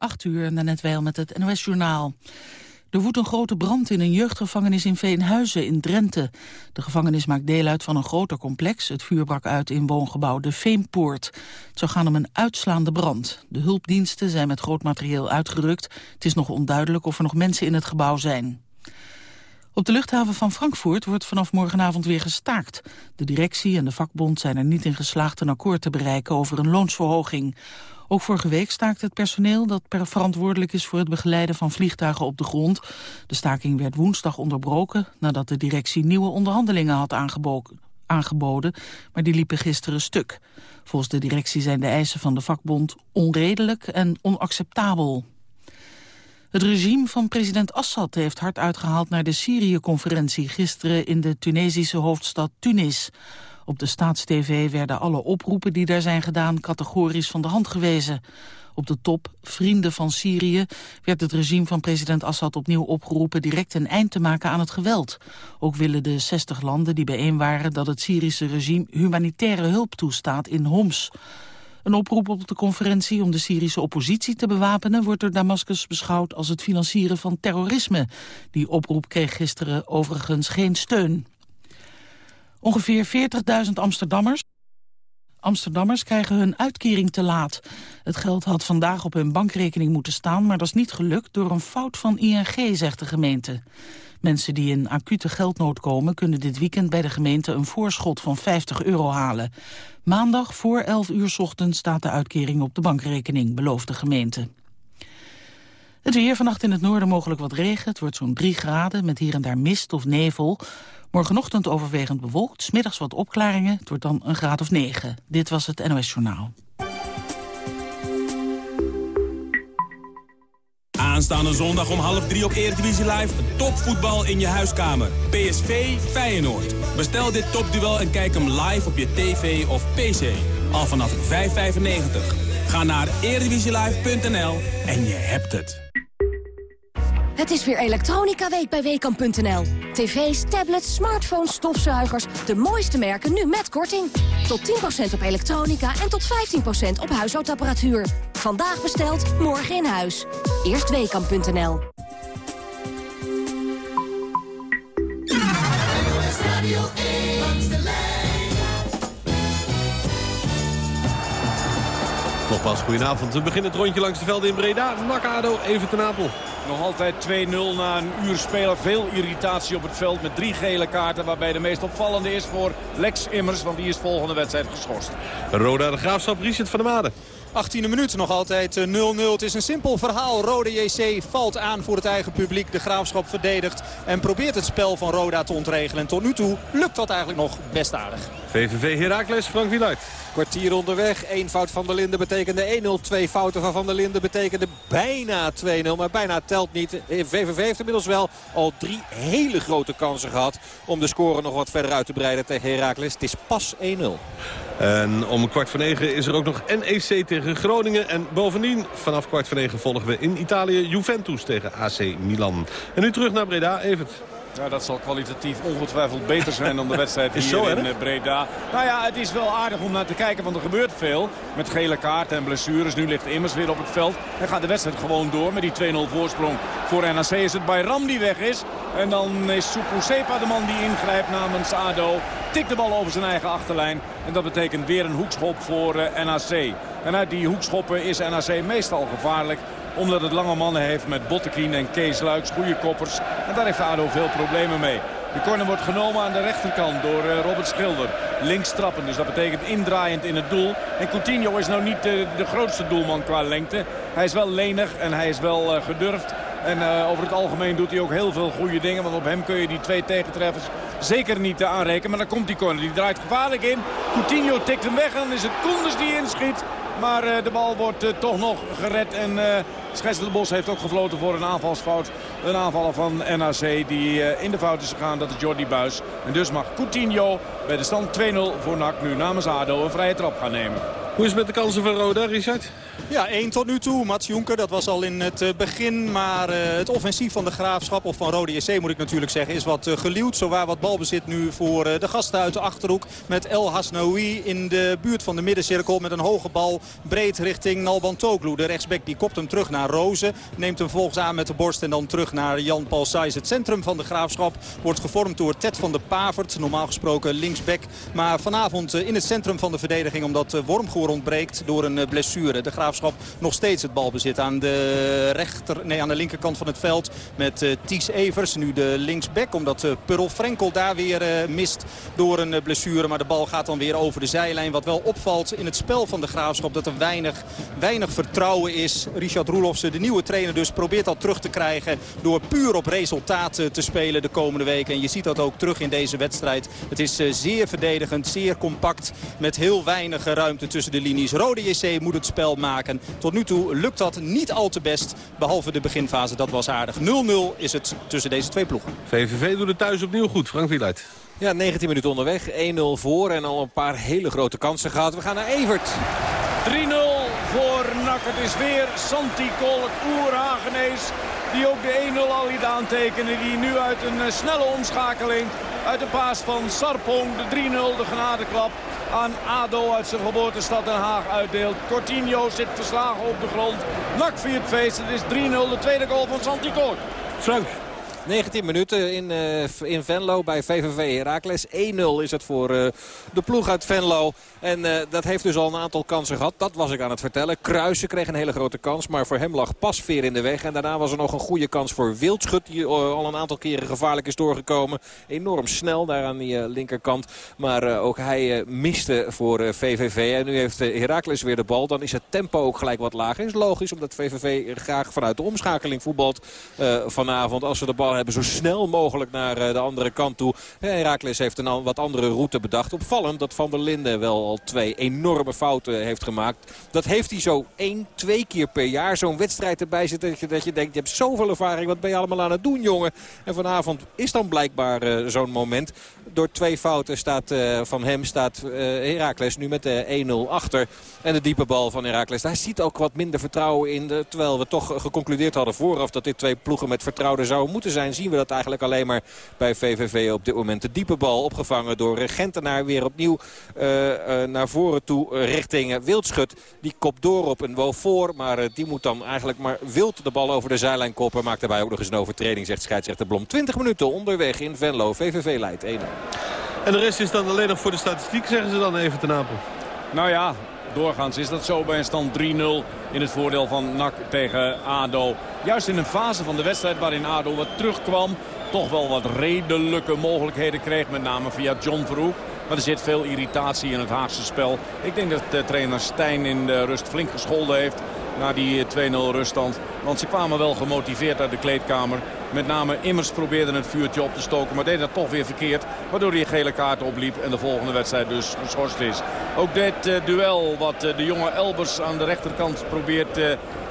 8 uur, net wel met het NOS-journaal. Er woedt een grote brand in een jeugdgevangenis in Veenhuizen in Drenthe. De gevangenis maakt deel uit van een groter complex. Het vuur brak uit in woongebouw De Veenpoort. Het zou gaan om een uitslaande brand. De hulpdiensten zijn met groot materieel uitgerukt. Het is nog onduidelijk of er nog mensen in het gebouw zijn. Op de luchthaven van Frankfurt wordt vanaf morgenavond weer gestaakt. De directie en de vakbond zijn er niet in geslaagd een akkoord te bereiken over een loonsverhoging. Ook vorige week staakt het personeel dat per verantwoordelijk is voor het begeleiden van vliegtuigen op de grond. De staking werd woensdag onderbroken nadat de directie nieuwe onderhandelingen had aangeboden, maar die liepen gisteren stuk. Volgens de directie zijn de eisen van de vakbond onredelijk en onacceptabel. Het regime van president Assad heeft hard uitgehaald naar de Syrië-conferentie gisteren in de Tunesische hoofdstad Tunis. Op de staatstv werden alle oproepen die daar zijn gedaan categorisch van de hand gewezen. Op de top, Vrienden van Syrië, werd het regime van president Assad opnieuw opgeroepen direct een eind te maken aan het geweld. Ook willen de 60 landen die bijeen waren dat het Syrische regime humanitaire hulp toestaat in Homs. Een oproep op de conferentie om de Syrische oppositie te bewapenen... wordt door Damascus beschouwd als het financieren van terrorisme. Die oproep kreeg gisteren overigens geen steun. Ongeveer 40.000 Amsterdammers Amsterdammers krijgen hun uitkering te laat. Het geld had vandaag op hun bankrekening moeten staan... maar dat is niet gelukt door een fout van ING, zegt de gemeente. Mensen die in acute geldnood komen... kunnen dit weekend bij de gemeente een voorschot van 50 euro halen. Maandag voor 11 uur ochtends staat de uitkering op de bankrekening, belooft de gemeente. Het weer vannacht in het noorden mogelijk wat regen. Het wordt zo'n 3 graden met hier en daar mist of nevel. Morgenochtend overwegend bewolkt, smiddags wat opklaringen. Het wordt dan een graad of 9. Dit was het NOS Journaal. Aanstaande zondag om half drie op Eredivisie Live. Topvoetbal in je huiskamer. PSV Feyenoord. Bestel dit topduel en kijk hem live op je tv of pc. Al vanaf 5,95. Ga naar eredivisielive.nl en je hebt het. Het is weer elektronica week bij Weekamp.nl. TV's, tablets, smartphones, stofzuigers. De mooiste merken nu met korting. Tot 10% op elektronica en tot 15% op huishoudapparatuur. Vandaag besteld, morgen in huis. Eerst Weekamp.nl. Nogmaals, goedenavond. We beginnen het rondje langs de velden in Breda. Nakado, even ten Apel. Nog altijd 2-0 na een uur spelen. Veel irritatie op het veld met drie gele kaarten. Waarbij de meest opvallende is voor Lex Immers. Want die is volgende wedstrijd geschorst. Roda de Graafschap, Richard van der Made. 18e minuut nog altijd 0-0. Eh, het is een simpel verhaal. Rode JC valt aan voor het eigen publiek. De Graafschap verdedigt en probeert het spel van Roda te ontregelen. En tot nu toe lukt dat eigenlijk nog best aardig. VVV Heracles, Frank Wieluid. Kwartier onderweg. Eén fout van der Linden betekende 1-0. Twee fouten van Van der Linden betekende bijna 2-0. Maar bijna telt niet. VVV heeft inmiddels wel al drie hele grote kansen gehad. Om de score nog wat verder uit te breiden tegen Heracles. Het is pas 1-0. En om kwart voor negen is er ook nog NEC tegen Groningen. En bovendien, vanaf kwart voor negen volgen we in Italië Juventus tegen AC Milan. En nu terug naar Breda, Evert. Ja, dat zal kwalitatief ongetwijfeld beter zijn dan de wedstrijd hier zo, in eh, Breda. Nou ja, het is wel aardig om naar te kijken, want er gebeurt veel. Met gele kaarten en blessures. Nu ligt Immers weer op het veld. En gaat de wedstrijd gewoon door met die 2-0 voorsprong. Voor NAC is het Bayram die weg is. En dan is Sepa de man die ingrijpt namens ADO. Tikt de bal over zijn eigen achterlijn. En dat betekent weer een hoekschop voor eh, NAC. En uit die hoekschoppen is NAC meestal gevaarlijk omdat het lange mannen heeft met Bottekien en Kees Luiks. Goede koppers. En daar heeft ADO veel problemen mee. De corner wordt genomen aan de rechterkant door eh, Robert Schilder. Links trappen, dus dat betekent indraaiend in het doel. En Coutinho is nou niet de, de grootste doelman qua lengte. Hij is wel lenig en hij is wel uh, gedurfd. En over het algemeen doet hij ook heel veel goede dingen. Want op hem kun je die twee tegentreffers zeker niet aanrekenen. Maar dan komt die corner. Die draait gevaarlijk in. Coutinho tikt hem weg en dan is het Koenders die inschiet. Maar uh, de bal wordt uh, toch nog gered. En uh, de Bos heeft ook gefloten voor een aanvalsfout. Een aanvaller van NAC die in de fout is gegaan. Dat is Jordi Buis. En dus mag Coutinho bij de stand 2-0 voor NAC nu namens ADO een vrije trap gaan nemen. Hoe is het met de kansen van Roda, Richard? Ja, 1 tot nu toe. Mats Jonker, dat was al in het begin. Maar het offensief van de Graafschap, of van Rode JC moet ik natuurlijk zeggen, is wat geluwd. Zowaar wat balbezit nu voor de gasten uit de Achterhoek. Met El Hasnaoui in de buurt van de middencirkel met een hoge bal breed richting Nalban Toglu. De rechtsback die kopt hem terug naar Rozen. Neemt hem volgens aan met de borst en dan terug naar Jan-Paul Saiz. Het centrum van de Graafschap wordt gevormd door Ted van de Pavert. Normaal gesproken linksback. Maar vanavond in het centrum van de verdediging omdat Wormgoor ontbreekt door een blessure. De Graafschap nog steeds het balbezit aan de, rechter, nee, aan de linkerkant van het veld met Ties Evers. Nu de linksback omdat Purl Frenkel daar weer mist door een blessure. Maar de bal gaat dan weer over de zijlijn. Wat wel opvalt in het spel van de Graafschap dat er weinig, weinig vertrouwen is. Richard Roelofsen, de nieuwe trainer dus, probeert dat terug te krijgen... door puur op resultaten te spelen de komende weken. En je ziet dat ook terug in deze wedstrijd. Het is eh, zeer verdedigend, zeer compact... met heel weinig ruimte tussen de linies. Rode JC moet het spel maken. Tot nu toe lukt dat niet al te best, behalve de beginfase. Dat was aardig. 0-0 is het tussen deze twee ploegen. VVV doet het thuis opnieuw goed. Frank Wieluid. Ja, 19 minuten onderweg. 1-0 voor en al een paar hele grote kansen gehad. We gaan naar Evert. 3-0 voor NAC. Het is weer Santi Kool, het oerhagenees. Die ook de 1-0 al liet aantekenen. Die nu uit een eh, snelle omschakeling. Uit de paas van Sarpong. De 3-0, de genadeklap aan ADO uit zijn geboortestad Den Haag uitdeelt. Cortinho zit verslagen op de grond. NAC viert feest. Het is 3-0, de tweede goal van Santi. Frank. 19 minuten in, uh, in Venlo bij VVV Heracles. 1-0 is het voor uh, de ploeg uit Venlo. En uh, dat heeft dus al een aantal kansen gehad. Dat was ik aan het vertellen. Kruisen kreeg een hele grote kans. Maar voor hem lag Pasveer in de weg. En daarna was er nog een goede kans voor Wildschut. Die al een aantal keren gevaarlijk is doorgekomen. Enorm snel daar aan die linkerkant. Maar ook hij miste voor VVV. En nu heeft Heracles weer de bal. Dan is het tempo ook gelijk wat lager. Is logisch omdat VVV graag vanuit de omschakeling voetbalt vanavond. Als ze de bal hebben zo snel mogelijk naar de andere kant toe. Heracles heeft een wat andere route bedacht. Opvallend dat Van der Linden wel al twee enorme fouten heeft gemaakt. Dat heeft hij zo één, twee keer per jaar. Zo'n wedstrijd erbij zit dat je, denkt, je hebt zoveel ervaring. Wat ben je allemaal aan het doen, jongen? En vanavond is dan blijkbaar uh, zo'n moment. Door twee fouten staat, van hem staat uh, Heracles nu met de 1-0 achter. En de diepe bal van Heracles. Daar ziet ook wat minder vertrouwen in. Terwijl we toch geconcludeerd hadden vooraf dat dit twee ploegen met vertrouwen zouden moeten zijn. Zien we dat eigenlijk alleen maar bij VVV op dit moment. De diepe bal opgevangen door Gentenaar weer opnieuw naar voren toe richting Wildschut. Die kopt door op een wel voor. Maar die moet dan eigenlijk maar wild de bal over de zijlijn koppen. Maakt daarbij ook nog eens een overtreding, zegt scheidsrechter Blom. 20 minuten onderweg in Venlo. VVV leidt 1-0. En de rest is dan alleen nog voor de statistiek, zeggen ze dan even ten Apel. Nou ja, doorgaans is dat zo bij een stand 3-0 in het voordeel van NAC tegen ADO. Juist in een fase van de wedstrijd waarin ADO wat terugkwam. Toch wel wat redelijke mogelijkheden kreeg. Met name via John Verhoek. Maar er zit veel irritatie in het Haagse spel. Ik denk dat de trainer Stijn in de rust flink gescholden heeft na die 2-0 ruststand. Want ze kwamen wel gemotiveerd uit de kleedkamer. Met name Immers probeerde het vuurtje op te stoken. Maar deed dat toch weer verkeerd. Waardoor hij gele kaart opliep. En de volgende wedstrijd dus geschorst is. Ook dit uh, duel wat uh, de jonge Elbers aan de rechterkant probeert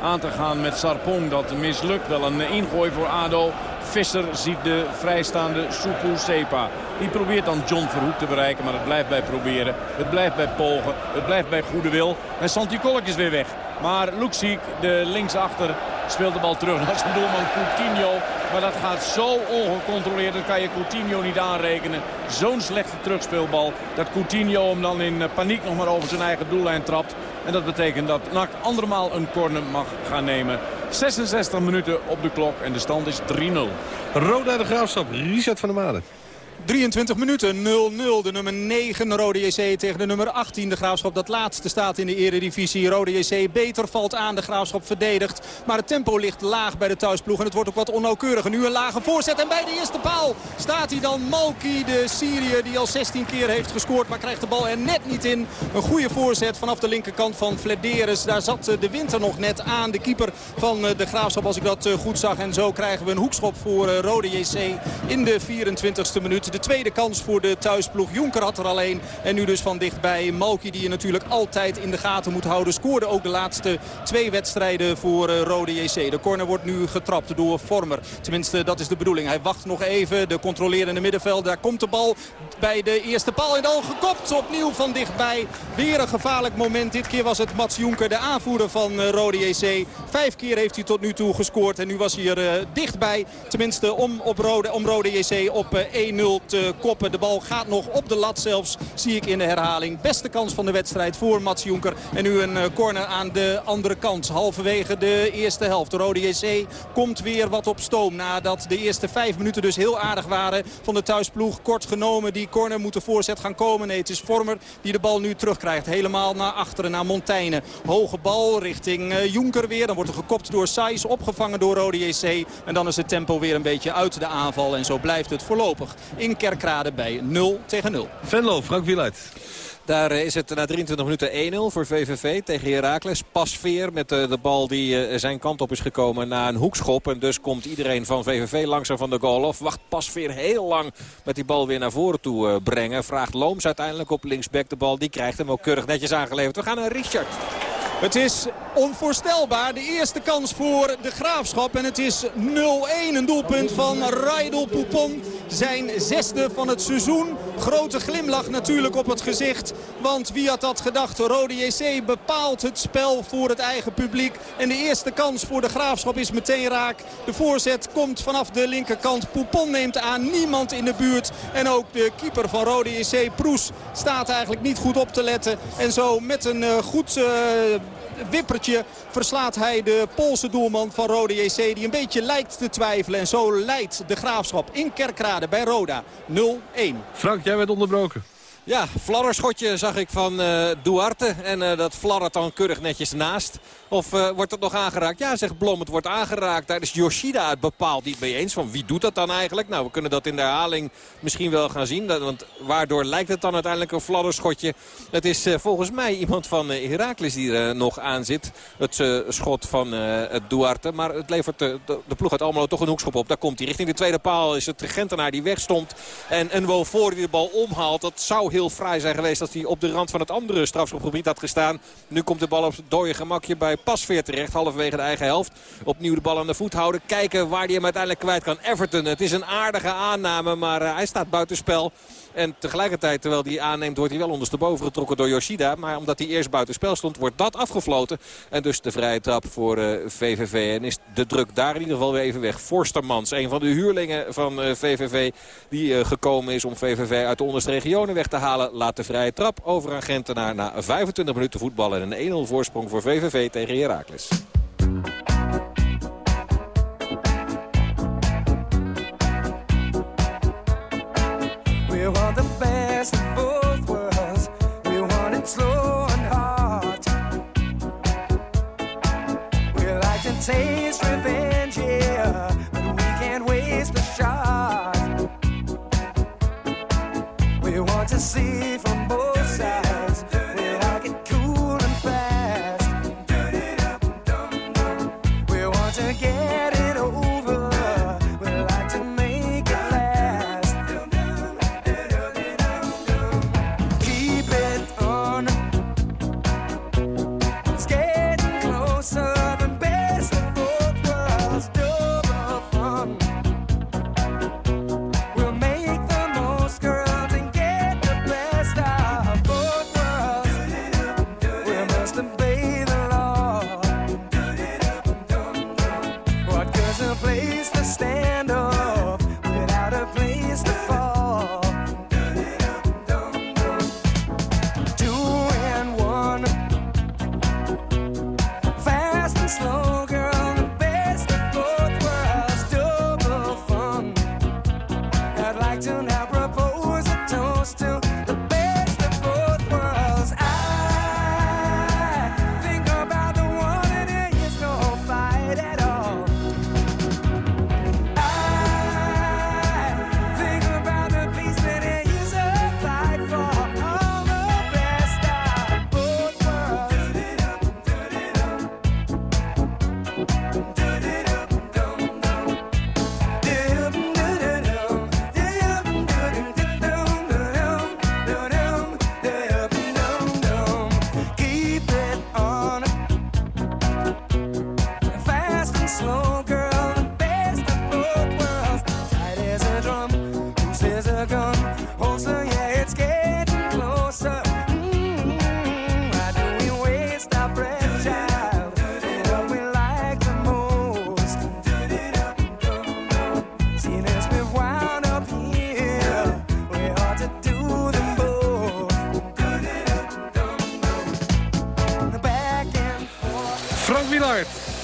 aan te gaan met Sarpong. Dat mislukt. Wel een ingooi voor ADO. Visser ziet de vrijstaande Supu Sepa. Die probeert dan John Verhoek te bereiken. Maar het blijft bij proberen. Het blijft bij pogen. Het blijft bij goede wil. En Santi Kolk is weer weg. Maar Luxiek, de linksachter, speelt de bal terug naar zijn doelman Coutinho. Maar dat gaat zo ongecontroleerd. Dat kan je Coutinho niet aanrekenen. Zo'n slechte terugspeelbal. Dat Coutinho hem dan in paniek nog maar over zijn eigen doellijn trapt. En dat betekent dat NAC andermaal een corner mag gaan nemen. 66 minuten op de klok en de stand is 3-0. Roda de Graafschap, Richard van der Maden. 23 minuten, 0-0. De nummer 9 Rode JC tegen de nummer 18. De Graafschap dat laatste staat in de eredivisie. Rode JC beter valt aan. De Graafschap verdedigt. Maar het tempo ligt laag bij de thuisploeg. En het wordt ook wat onnauwkeuriger. Nu een lage voorzet. En bij de eerste paal staat hij dan Malki, de Syriër. Die al 16 keer heeft gescoord. Maar krijgt de bal er net niet in. Een goede voorzet vanaf de linkerkant van Flederis. Daar zat de winter nog net aan. De keeper van de Graafschap als ik dat goed zag. En zo krijgen we een hoekschop voor Rode JC in de 24e minuut. De tweede kans voor de thuisploeg. Jonker had er alleen. En nu dus van dichtbij Malki die je natuurlijk altijd in de gaten moet houden. Scoorde ook de laatste twee wedstrijden voor uh, Rode JC. De corner wordt nu getrapt door Vormer. Tenminste, dat is de bedoeling. Hij wacht nog even. De controlerende middenveld. Daar komt de bal bij de eerste paal. En dan gekopt opnieuw van dichtbij. Weer een gevaarlijk moment. Dit keer was het Mats Jonker, de aanvoerder van uh, Rode JC. Vijf keer heeft hij tot nu toe gescoord. En nu was hij er uh, dichtbij. Tenminste, om, op Rode, om Rode JC op 1-0 te koppen. De bal gaat nog op de lat zelfs, zie ik in de herhaling. Beste kans van de wedstrijd voor Mats Jonker. En nu een corner aan de andere kant. Halverwege de eerste helft. De Rode JC komt weer wat op stoom. Nadat de eerste vijf minuten dus heel aardig waren van de thuisploeg. Kort genomen, die corner moet de voorzet gaan komen. Nee, het is Vormer die de bal nu terugkrijgt. Helemaal naar achteren, naar Montaigne. Hoge bal richting uh, Jonker weer. Dan wordt er gekopt door Saiz, opgevangen door Rode JC. En dan is het tempo weer een beetje uit de aanval. En zo blijft het voorlopig Kerkrade bij 0 tegen 0. Venlo, Frank Wieluid. Daar is het na 23 minuten 1-0 voor VVV tegen Heracles. Pasveer met de, de bal die zijn kant op is gekomen na een hoekschop. En dus komt iedereen van VVV langzaam van de goal af. Wacht Pasveer heel lang met die bal weer naar voren toe brengen. Vraagt Looms uiteindelijk op linksback de bal. Die krijgt hem ook keurig netjes aangeleverd. We gaan naar Richard. Het is onvoorstelbaar. De eerste kans voor de Graafschap. En het is 0-1. Een doelpunt van Raidel Poupon. Zijn zesde van het seizoen. Grote glimlach natuurlijk op het gezicht. Want wie had dat gedacht? Rode JC bepaalt het spel voor het eigen publiek. En de eerste kans voor de Graafschap is meteen raak. De voorzet komt vanaf de linkerkant. Poupon neemt aan. Niemand in de buurt. En ook de keeper van Rode JC, Proes, staat eigenlijk niet goed op te letten. En zo met een uh, goed... Uh, wippertje verslaat hij de Poolse doelman van Rode JC. Die een beetje lijkt te twijfelen. En zo leidt de Graafschap in Kerkrade bij Roda 0-1. Frank, jij werd onderbroken. Ja, fladderschotje zag ik van uh, Duarte. En uh, dat fladdert dan keurig netjes naast. Of uh, wordt het nog aangeraakt? Ja, zegt Blom, het wordt aangeraakt. Daar is Yoshida het bepaald niet mee eens. Van wie doet dat dan eigenlijk? Nou, we kunnen dat in de herhaling misschien wel gaan zien. Want waardoor lijkt het dan uiteindelijk een fladderschotje? Het is volgens mij iemand van Heracles die er nog aan zit. Het schot van Duarte. Maar het levert de, ploeg uit Almelo toch een hoekschop op. Daar komt hij. Richting de tweede paal is het Gentenaar die wegstond. En een voor die de bal omhaalt. Dat zou heel fraai zijn geweest als hij op de rand van het andere strafschopgebied had gestaan. Nu komt de bal op het dode gemakje bij Pasveer terecht. Halverwege de eigen helft. Opnieuw de bal aan de voet houden. Kijken waar hij hem uiteindelijk kwijt kan. Everton, het is een aardige aanname, maar uh, hij staat buitenspel. En tegelijkertijd, terwijl hij aanneemt, wordt hij wel ondersteboven getrokken door Yoshida. Maar omdat hij eerst buitenspel stond, wordt dat afgefloten. En dus de vrije trap voor VVV. En is de druk daar in ieder geval weer even weg. Forstermans, een van de huurlingen van VVV... die uh, gekomen is om VVV uit de onderste regionen weg te halen... laat de vrije trap over aan Gentenaar na 25 minuten voetballen. En een 1-0 voorsprong voor VVV tegen Heracles. Of both worlds. We want it slow and. We like to taste revenge, yeah, but we can't waste shot. We want to see from both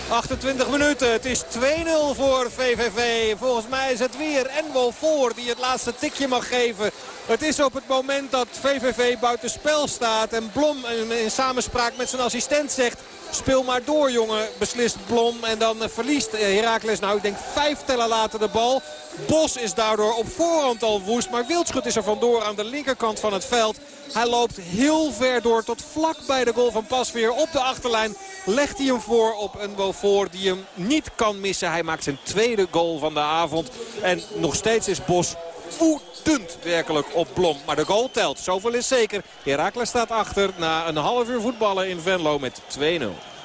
28 minuten. Het is 2-0 voor VVV. Volgens mij is het weer Enwo voor die het laatste tikje mag geven. Het is op het moment dat VVV buiten spel staat. En Blom in samenspraak met zijn assistent zegt... Speel maar door, jongen, beslist Blom. En dan verliest eh, Heracles, nou, ik denk vijf tellen later de bal. Bos is daardoor op voorhand al woest. Maar Wildschut is er vandoor aan de linkerkant van het veld. Hij loopt heel ver door tot vlak bij de goal van Pasveer op de achterlijn. Legt hij hem voor op een voor die hem niet kan missen. Hij maakt zijn tweede goal van de avond. En nog steeds is Bos woedend werkelijk op Blom. Maar de goal telt. Zoveel is zeker. Herakles staat achter na een half uur voetballen in Venlo met 2-0.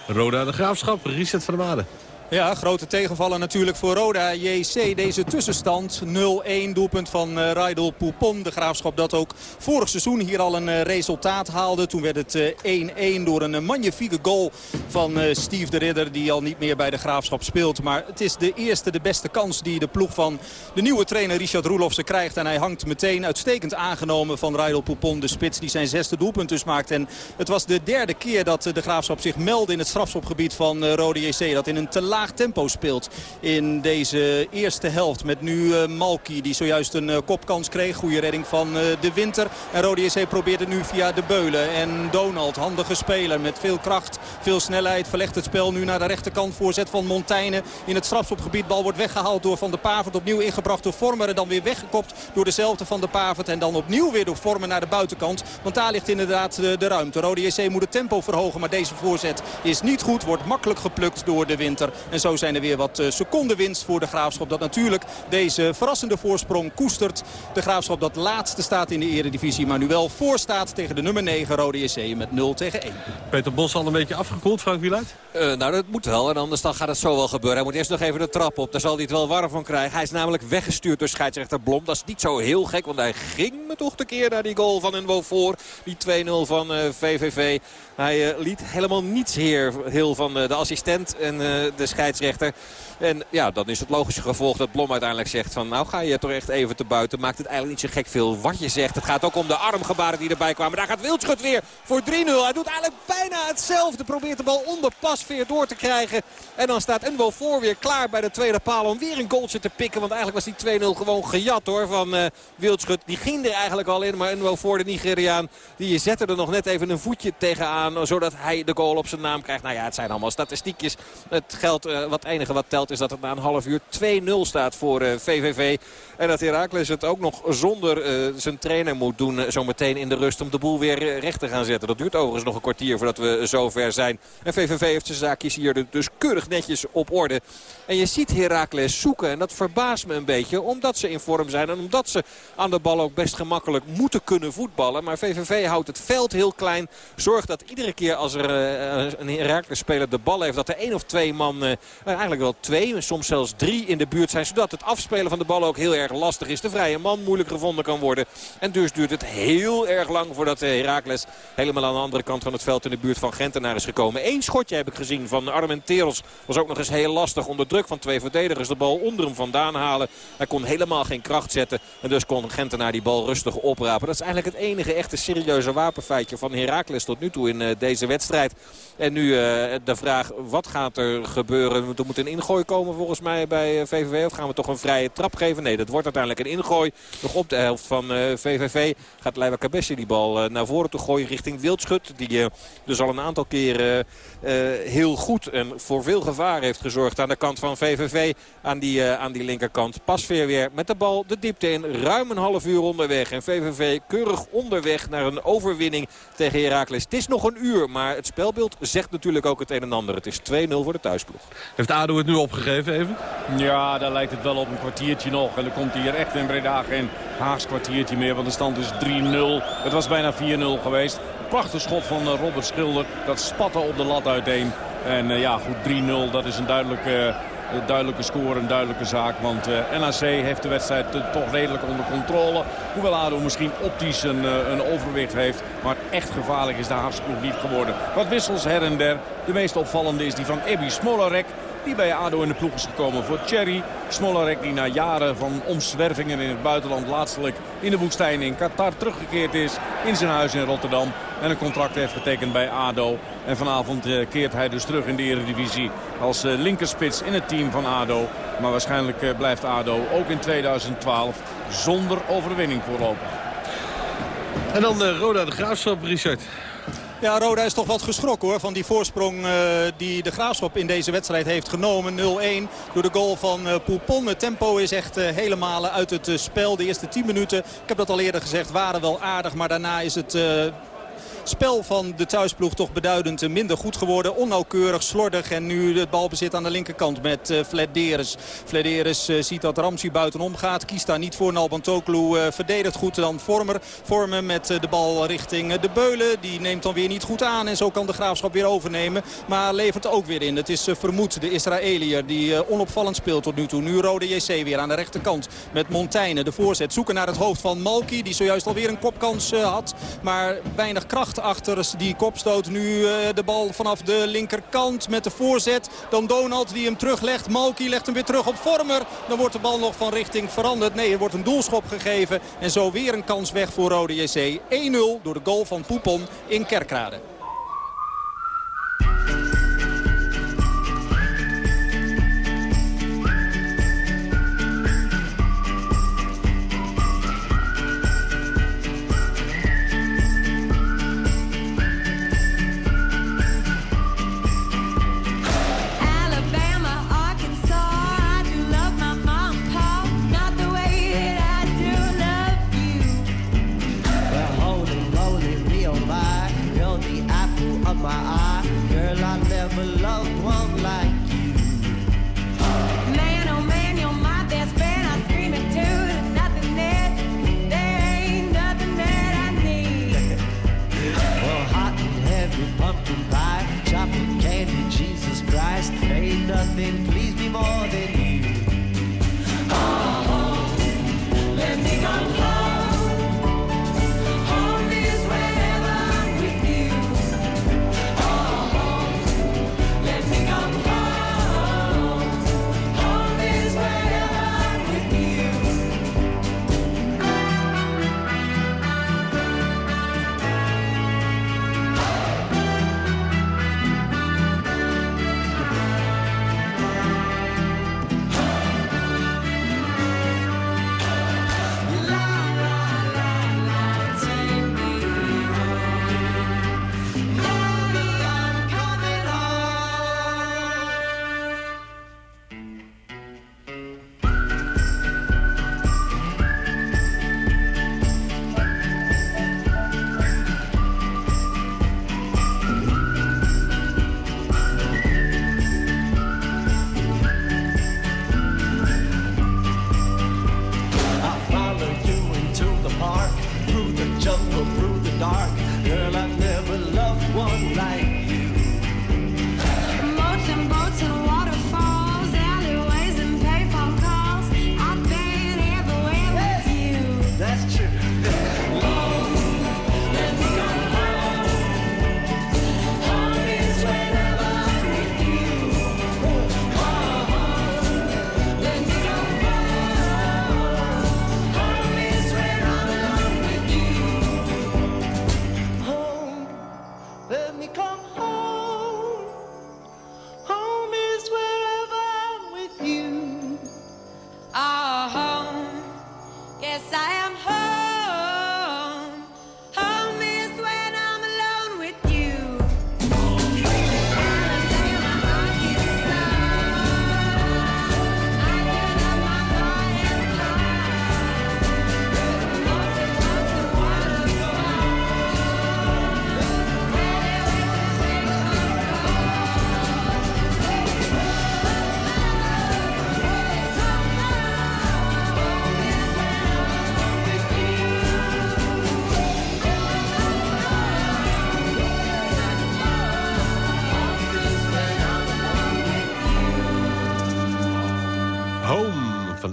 Roda de Graafschap, Richard van der Maden. Ja, grote tegenvallen natuurlijk voor Roda JC. Deze tussenstand 0-1 doelpunt van uh, Raidel Poupon. De Graafschap dat ook vorig seizoen hier al een uh, resultaat haalde. Toen werd het 1-1 uh, door een magnifieke goal van Steve de Ridder. Die al niet meer bij de Graafschap speelt. Maar het is de eerste, de beste kans die de ploeg van de nieuwe trainer Richard Roelofse krijgt. En hij hangt meteen uitstekend aangenomen van Raidel Poupon. De spits die zijn zesde doelpunt dus maakt. En het was de derde keer dat de Graafschap zich meldde in het strafschopgebied van Rode JC. Dat in een te laag tempo speelt in deze eerste helft. Met nu uh, Malki die zojuist een uh, kopkans kreeg. Goede redding van uh, de Winter. En Rode JC probeert het nu via de Beulen. En Donald, handige speler met veel kracht, veel snelheid. Verlegt het spel nu naar de rechterkant. Voorzet van Montaigne in het strafschopgebied. Bal wordt weggehaald door Van der Pavert. Opnieuw ingebracht door Vormer. En dan weer weggekopt door dezelfde Van der Pavert. En dan opnieuw weer door Vormer naar de buitenkant. Want daar ligt inderdaad de, de ruimte. Rode JC moet het tempo verhogen. Maar deze voorzet is niet goed. Wordt makkelijk geplukt door de Winter. En zo zijn er weer wat eh, seconden winst voor de Graafschap. Dat natuurlijk deze verrassende voorsprong koestert. De Graafschap dat laatste staat in de eredivisie. Maar nu wel voor staat tegen de nummer 9 Rode JC met 0 tegen 1. Peter Bos al een beetje afgekoeld, Frank Wieluid? Uh, nou, dat moet wel. En anders dan gaat het zo wel gebeuren. Hij moet eerst nog even de trap op. Daar zal hij het wel warm van krijgen. Hij is namelijk weggestuurd door scheidsrechter Blom. Dat is niet zo heel gek, want hij ging me toch de keer naar die goal van Enwo voor. Die 2-0 van uh, VVV. Hij uh, liet helemaal niets heer, heel van uh, de assistent en uh, de scheidsrechter. En ja, dan is het logische gevolg dat Blom uiteindelijk zegt van... nou ga je toch echt even te buiten. Maakt het eigenlijk niet zo gek veel wat je zegt. Het gaat ook om de armgebaren die erbij kwamen. Daar gaat Wildschut weer voor 3-0. Hij doet eigenlijk bijna hetzelfde. Probeert de bal onder pasveer door te krijgen. En dan staat Enwo voor weer klaar bij de tweede paal om weer een goaltje te pikken. Want eigenlijk was die 2-0 gewoon gejat hoor van uh, Wildschut. Die ging er eigenlijk al in. Maar Enwo voor de Nigeriaan die zette er nog net even een voetje tegenaan. Zodat hij de goal op zijn naam krijgt. Nou ja, het zijn allemaal statistiekjes. Het geldt, wat enige wat telt is dat het na een half uur 2-0 staat voor VVV. En dat Heracles het ook nog zonder uh, zijn trainer moet doen zometeen in de rust om de boel weer recht te gaan zetten. Dat duurt overigens nog een kwartier voordat we zover zijn. En VVV heeft zijn zaakjes hier dus keurig netjes op orde. En je ziet Heracles zoeken en dat verbaast me een beetje. Omdat ze in vorm zijn en omdat ze aan de bal ook best gemakkelijk moeten kunnen voetballen. Maar VVV houdt het veld heel klein. Zorgt dat iedere keer als er een Heracles speler de bal heeft... dat er één of twee man, eigenlijk wel twee, soms zelfs drie in de buurt zijn. Zodat het afspelen van de bal ook heel erg lastig is. De vrije man moeilijk gevonden kan worden. En dus duurt het heel erg lang voordat Heracles helemaal aan de andere kant van het veld... in de buurt van Gentenaar is gekomen. Eén schotje heb ik gezien van Armenteros. Was ook nog eens heel lastig onder druk van twee verdedigers. De bal onder hem vandaan halen. Hij kon helemaal geen kracht zetten. En dus kon Gentenaar die bal rustig oprapen. Dat is eigenlijk het enige echte serieuze wapenfeitje van Heracles tot nu toe in uh, deze wedstrijd. En nu de vraag, wat gaat er gebeuren? Er moet een ingooi komen volgens mij bij VVV. Eh, of gaan we toch een vrije trap geven? Nee, dat wordt uiteindelijk een ingooi. Nog op de helft van VVV gaat Leiva Cabessi die bal uh, naar voren toe gooien richting Wildschut. Die dus al een aantal keren heel goed en voor veel gevaar heeft gezorgd aan de kant van VVV. Aan die, aan die linkerkant. Pasveer weer met de bal de diepte in. Ruim een half uur onderweg. En VVV keurig onderweg naar een overwinning tegen Heracles. Het is nog een uur, maar het spelbeeld zegt natuurlijk ook het een en ander. Het is 2-0 voor de thuisploeg. Heeft ADO het nu opgegeven even? Ja, daar lijkt het wel op een kwartiertje nog. En dan komt hier echt in Breda geen Haags kwartiertje meer. Want de stand is 3-0. Het was bijna 4-0 geweest. Prachtig schot van uh, Robert Schilder. Dat spatte op de lat uiteen. En uh, ja, goed 3-0. Dat is een duidelijke... Een duidelijke score, een duidelijke zaak. Want uh, NAC heeft de wedstrijd uh, toch redelijk onder controle. Hoewel ADO misschien optisch een, een overwicht heeft. Maar echt gevaarlijk is de Haagse niet geworden. Wat wissels her en der. De meest opvallende is die van Ebi Smolarek. Die bij ADO in de ploeg is gekomen voor Thierry. Smolarek die na jaren van omzwervingen in het buitenland laatstelijk in de woestijn in Qatar teruggekeerd is in zijn huis in Rotterdam. En een contract heeft getekend bij ADO. En vanavond eh, keert hij dus terug in de Eredivisie als eh, linkerspits in het team van ADO. Maar waarschijnlijk eh, blijft ADO ook in 2012 zonder overwinning voorlopig. En dan uh, Roda de Graafschap, Richard. Ja, Roda is toch wat geschrokken hoor van die voorsprong uh, die de Graafschap in deze wedstrijd heeft genomen. 0-1 door de goal van uh, Poupon. Het tempo is echt uh, helemaal uit het spel. De eerste 10 minuten, ik heb dat al eerder gezegd, waren wel aardig. Maar daarna is het spel van de thuisploeg toch beduidend minder goed geworden. Onnauwkeurig, slordig en nu het balbezit aan de linkerkant met uh, Flederis. Flederis uh, ziet dat Ramsey buitenom gaat. Kiest daar niet voor. Nalban Toklu uh, verdedigt goed dan Vormer. Vormen met de bal richting de Beulen. Die neemt dan weer niet goed aan en zo kan de Graafschap weer overnemen. Maar levert ook weer in. Het is Vermoed, de Israëliër, die onopvallend speelt tot nu toe. Nu Rode JC weer aan de rechterkant met Montaigne. De voorzet zoeken naar het hoofd van Malki. Die zojuist alweer een kopkans had. Maar weinig kracht achter die kopstoot. Nu uh, de bal vanaf de linkerkant met de voorzet. Dan Donald die hem teruglegt. Malki legt hem weer terug op Vormer. Dan wordt de bal nog van richting veranderd. Nee, er wordt een doelschop gegeven. En zo weer een kans weg voor Rode JC. 1-0 door de goal van Poepon in Kerkrade.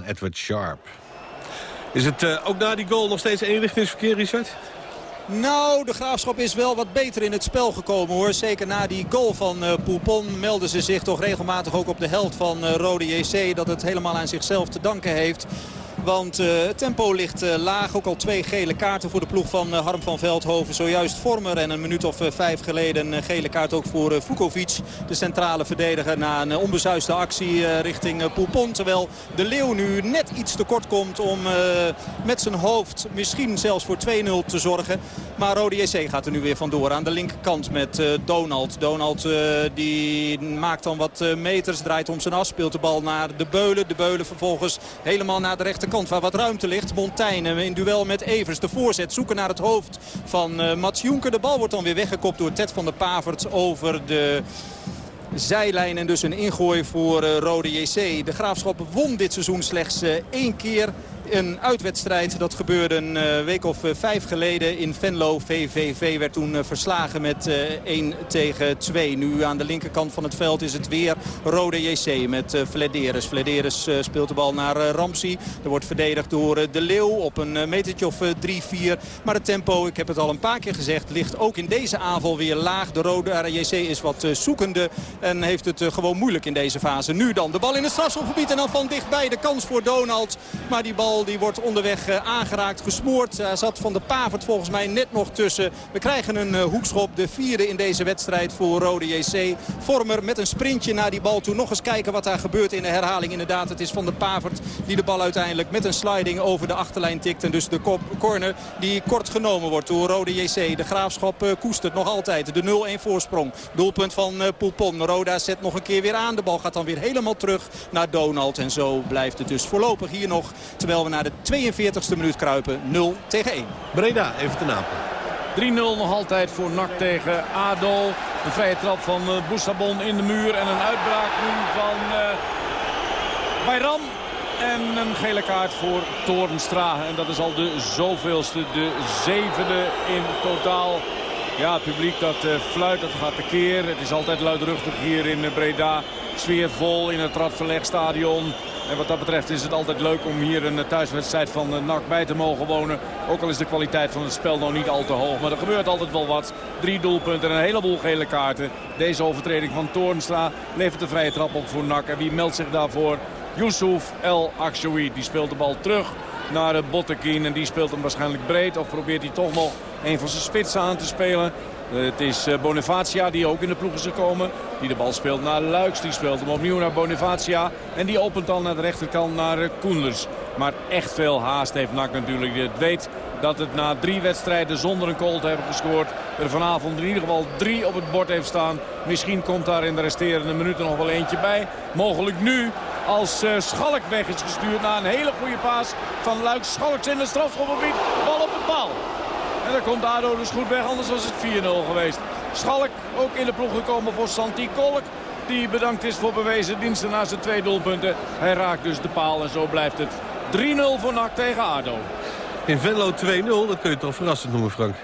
Edward Sharp. Is het uh, ook na die goal nog steeds eenrichtingsverkeer, Richard? Nou, de Graafschap is wel wat beter in het spel gekomen hoor. Zeker na die goal van uh, Poupon melden ze zich toch regelmatig ook op de helft van uh, Rode JC. Dat het helemaal aan zichzelf te danken heeft Want uh, het tempo ligt uh, laag. Ook al twee gele kaarten voor de ploeg van uh, Harm van Veldhoven. Zojuist Vormer en een minuut of vijf geleden een gele kaart ook voor Vukovic. De centrale verdediger na een onbezuiste actie richting Poupon. Terwijl de Leeuw nu net iets te kort komt om met zijn hoofd misschien zelfs voor 2-0 te zorgen. Maar Rode JC gaat er nu weer vandoor aan de linkerkant met Donald. Donald die maakt dan wat meters, draait om zijn as, speelt de bal naar de Beulen. De Beulen vervolgens helemaal naar de rechterkant waar wat ruimte ligt. Montaigne in duel met Evers. De voorzet zoeken naar het hoofd van uh, Mats Jonker. De bal wordt dan weer weggekopt door Ted van der Pavert over de zijlijn. En dus een ingooi voor uh, Rode JC. De Graafschap won dit seizoen slechts uh, één keer een uitwedstrijd. Dat gebeurde een uh, week of uh, vijf geleden in Venlo. VVV werd toen uh, verslagen met 1 tegen 2. Nu aan de linkerkant van het veld is het weer Rode JC met Flederis. Flederis speelt de bal naar Ramsey. Er wordt verdedigd door De Leeuw op een metertje of 3-4. Maar het tempo, ik heb het al een paar keer gezegd, ligt ook in deze aanval weer laag. De Rode JC is wat zoekende en heeft het gewoon moeilijk in deze fase. Nu dan de bal in het strafschopgebied en dan van dichtbij de kans voor Donald. Maar die bal die wordt onderweg aangeraakt, gesmoord. Hij zat van de Pavert volgens mij net nog tussen. We krijgen een hoekschop, de vierde in deze wedstrijd voor Rode JC. Vormer met een sprintje naar die bal toe. Nog eens kijken wat daar gebeurt in de herhaling. Inderdaad, het is van de Pavert die de bal uiteindelijk met een sliding over de achterlijn tikt. En dus de corner die kort genomen wordt door Rode JC. De Graafschap koestert nog altijd de 0-1 voorsprong. Doelpunt van Poupon. Roda zet nog een keer weer aan. De bal gaat dan weer helemaal terug naar Donald. En zo blijft het dus voorlopig hier nog. Terwijl we naar de 42e minuut kruipen. 0 tegen 1. Breda, even te napen. 3-0 nog altijd voor NAC tegen ADO. Een vrije trap van uh, Boussabon in de muur. En een uitbraak nu van uh, Bayram. En een gele kaart voor Toornstra. En dat is al de zoveelste, de zevende in totaal. Ja, het publiek dat uh, fluit, dat gaat tekeer. Het is altijd luidruchtig hier in Breda. Sfeervol in het Radverlegstadion. En wat dat betreft is het altijd leuk om hier een thuiswedstrijd van NAC bij te mogen wonen. Ook al is de kwaliteit van het spel nog niet al te hoog. Maar er gebeurt altijd wel wat. Drie doelpunten en een heleboel gele kaarten. Deze overtreding van Toornstra levert de vrije trap op voor NAC. En wie meldt zich daarvoor? Yusuf El Akshoui. Die speelt de bal terug naar Bottekin. En die speelt hem waarschijnlijk breed. Of probeert hij toch nog een van zijn spitsen aan te spelen. Het is Bonifacia die ook in de ploeg is gekomen. Die de bal speelt naar Luiks. Die speelt hem opnieuw naar Bonifacia. En die opent dan naar de rechterkant naar Koenders. Maar echt veel haast heeft NAC natuurlijk. Het weet dat het na drie wedstrijden zonder een goal te hebben gescoord... er vanavond in ieder geval drie op het bord heeft staan. Misschien komt daar in de resterende minuten nog wel eentje bij. Mogelijk nu als uh, Schalk weg is gestuurd na een hele goede paas van Luiks. Schalks in het strafschopgebied. Bal op de bal. En daar komt ADO dus goed weg, anders was het 4-0 geweest. Schalk ook in de ploeg gekomen voor Santi Kolk. Die bedankt is voor bewezen diensten na zijn twee doelpunten. Hij raakt dus de paal en zo blijft het 3-0 voor NAC tegen ADO. In Venlo 2-0, dat kun je toch verrassend noemen Frank.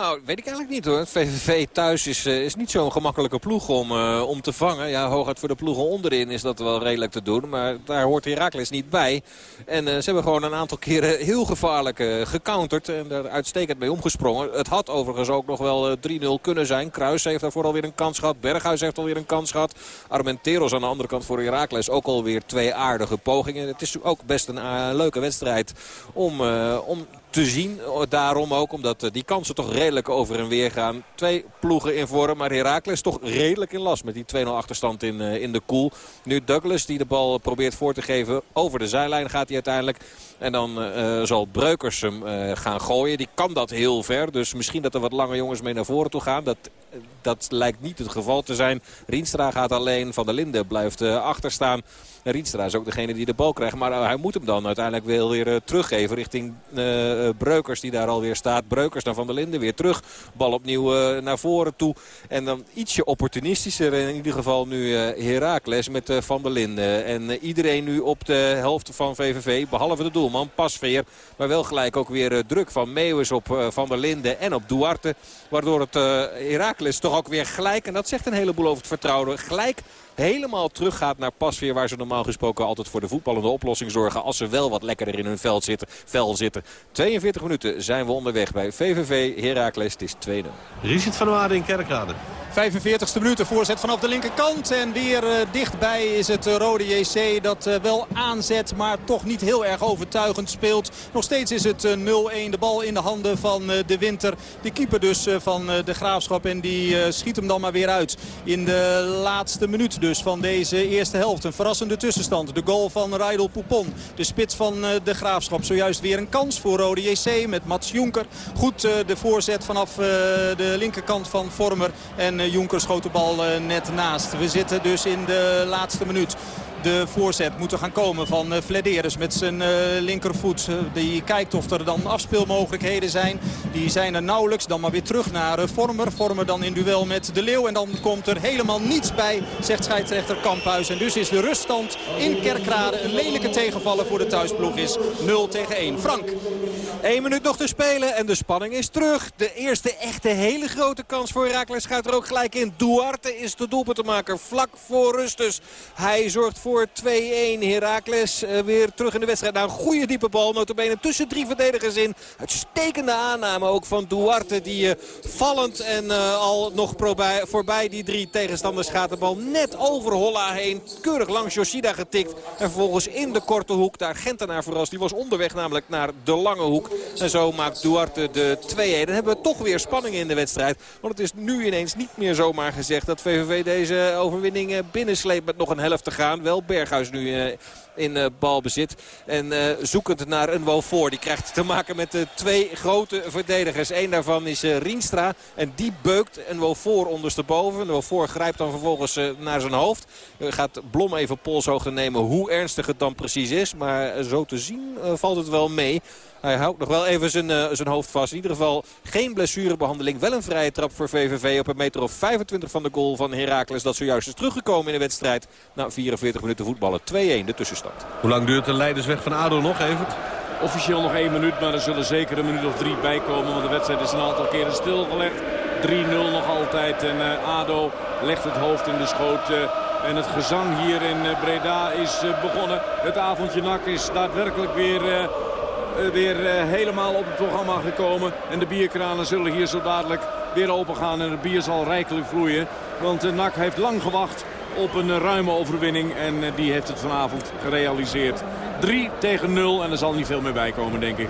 Nou, weet ik eigenlijk niet hoor. VVV thuis is, uh, is niet zo'n gemakkelijke ploeg om, uh, om te vangen. Ja, hooguit voor de ploegen onderin is dat wel redelijk te doen. Maar daar hoort Heracles niet bij. En uh, ze hebben gewoon een aantal keren heel gevaarlijk gecounterd. En daar uitstekend mee omgesprongen. Het had overigens ook nog wel 3-0 kunnen zijn. Kruis heeft daarvoor alweer een kans gehad. Berghuis heeft alweer een kans gehad. Armenteros aan de andere kant voor Heracles ook alweer twee aardige pogingen. Het is ook best een leuke wedstrijd om, om te zien. Daarom ook, omdat die kansen toch redelijk over en weer gaan. Twee ploegen in vorm, maar Heracles toch redelijk in last met die 2-0 achterstand in, in de koel. Nu Douglas die de bal probeert voor te geven. Over de zijlijn gaat hij uiteindelijk. En dan zal Breukers hem gaan gooien. Die kan dat heel ver. Dus misschien dat er wat lange jongens mee naar voren toe gaan. Dat, dat lijkt niet het geval te zijn. Rienstra gaat alleen. Van der Linden blijft achterstaan. En Rienstra is ook degene die de bal krijgt. Maar hij moet hem dan uiteindelijk wel weer teruggeven richting Breukers die daar alweer staat. Breukers naar Van der Linden weer terug. Bal opnieuw naar voren toe. En dan ietsje opportunistischer in ieder geval nu Heracles met Van der Linden. En iedereen nu op de helft van VVV. Behalve de doelman Pasveer. Maar wel gelijk ook weer druk van Meeuwis op Van der Linden en op Duarte. Waardoor het Heracles toch ook weer gelijk. En dat zegt een heleboel over het vertrouwen. Gelijk helemaal teruggaat naar Pasveer. Waar ze normaal gesproken altijd voor de voetballende oplossing zorgen. Als ze wel wat lekkerder in hun veld zitten, vel zitten. 42 minuten zijn we onderweg bij VVV Heracles. Het is 2-0. Richard van Waarde in Kerkrade. 45e minuut, voorzet vanaf de linkerkant. En weer uh, dichtbij is het uh, rode JC dat uh, wel aanzet, maar toch niet heel erg overtuigend speelt. Nog steeds is het 0-1. De bal in de handen van de Winter. De keeper dus van de Graafschap. En die schiet hem dan maar weer uit. In de laatste minuut dus van deze eerste helft. Een verrassende tussenstand. De goal van Raidel Poupon. De spits van de Graafschap. Zojuist weer een kans voor rode JC met Mats Jonker. Goed de voorzet vanaf de linkerkant van Vormer. En Jonker schoot de bal net naast. We zitten dus in de laatste minuut de voorzet moet er gaan komen van uh, Flederis met zijn uh, linkervoet. Uh, die kijkt of er dan afspeelmogelijkheden zijn. Die zijn er nauwelijks. Dan maar weer terug naar Vormer. Vormer dan in duel met De Leeuw. En dan komt er helemaal niets bij, zegt scheidsrechter Kamphuis. En dus is de ruststand in Kerkrade een lelijke tegenvaller voor de thuisploeg is 0 tegen 1. Frank. 1 minuut nog te spelen en de spanning is terug. De eerste echte hele grote kans voor Herakles gaat er ook gelijk in. Duarte is de doelpunt te maken vlak voor rust dus. Hij zorgt voor 2-1. Heracles uh, weer terug in de wedstrijd. Naar een goede diepe bal. Notabene tussen drie verdedigers in. Uitstekende aanname ook van Duarte. Die uh, vallend en uh, al nog voorbij die drie tegenstanders gaat de bal net over Holla heen. Keurig langs Yoshida getikt. En vervolgens in de korte hoek. Daar Gentenaar verrast. Die was onderweg namelijk naar de lange hoek. En zo maakt Duarte de 2-1. Dan hebben we toch weer spanning in de wedstrijd. Want het is nu ineens niet meer zomaar gezegd dat VVV deze overwinning binnensleept met nog een helft te gaan. Wel Berghuis nu uh, in uh, balbezit. En uh, zoekend naar een Wofor. Die krijgt te maken met de twee grote verdedigers. Eén daarvan is uh, Rienstra. En die beukt een Wofor ondersteboven. De Wofor grijpt dan vervolgens naar zijn hoofd. gaat Blom even polshoogte nemen hoe ernstig het dan precies is. Maar zo te zien valt het wel mee. Hij houdt nog wel even zijn, uh, zijn hoofd vast. In ieder geval geen blessurebehandeling. Wel een vrije trap voor VVV op een meter of 25 van de goal van Heracles. Dat zojuist is teruggekomen in de wedstrijd. Na 44 minuten voetballen. 2-1 de tussenstand. Hoe lang duurt de leidersweg van ADO nog, Evert? Officieel nog één minuut, maar er zullen zeker een minuut of drie bij komen. Want de wedstrijd is een aantal keren stilgelegd. 3-0 nog altijd. En uh, ADO legt het hoofd in de schoot... Uh, en het gezang hier in Breda is begonnen. Het avondje nak is daadwerkelijk weer weer helemaal op het programma gekomen. En de bierkranen zullen hier zo dadelijk weer open gaan. En het bier zal rijkelijk vloeien. Want de NAC heeft lang gewacht op een ruime overwinning. En die heeft het vanavond gerealiseerd. 3 tegen 0 en er zal niet veel meer bij komen, denk ik.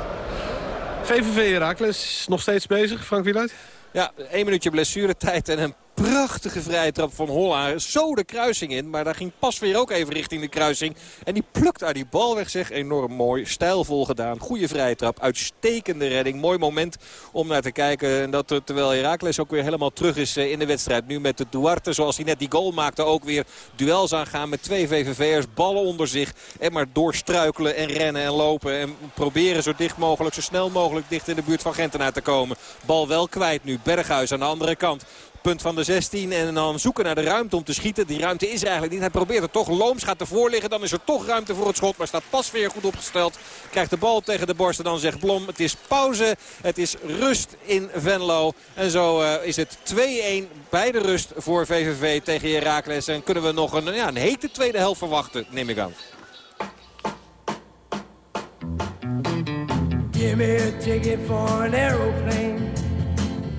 VVV Herakles nog steeds bezig, Frank Wieluid? Ja, één minuutje blessuretijd en een prachtige vrije trap van Holla. Zo de kruising in, maar daar ging pas weer ook even richting de kruising. En die plukt uit die bal weg, zeg. Enorm mooi, stijlvol gedaan. Goede vrije trap, uitstekende redding. Mooi moment om naar te kijken. En dat terwijl Heracles ook weer helemaal terug is in de wedstrijd. Nu met de Duarte, zoals hij net die goal maakte, ook weer duels aangaan met twee VVV'ers. Ballen onder zich en maar doorstruikelen en rennen en lopen. En proberen zo dicht mogelijk, zo snel mogelijk dicht in de buurt van Gentenaar te komen. Bal wel kwijt nu. Berghuis aan de andere kant punt van de 16. En dan zoeken naar de ruimte om te schieten. Die ruimte is eigenlijk niet. Hij probeert het toch. Looms gaat ervoor liggen. Dan is er toch ruimte voor het schot. Maar staat pas weer goed opgesteld. Krijgt de bal tegen de borst. En dan zegt Blom. Het is pauze. Het is rust in Venlo. En zo uh, is het 2-1 bij de rust voor VVV tegen Heracles. En kunnen we nog een, ja, een hete tweede helft verwachten. Neem ik aan. Give me a ticket for an aeroplane.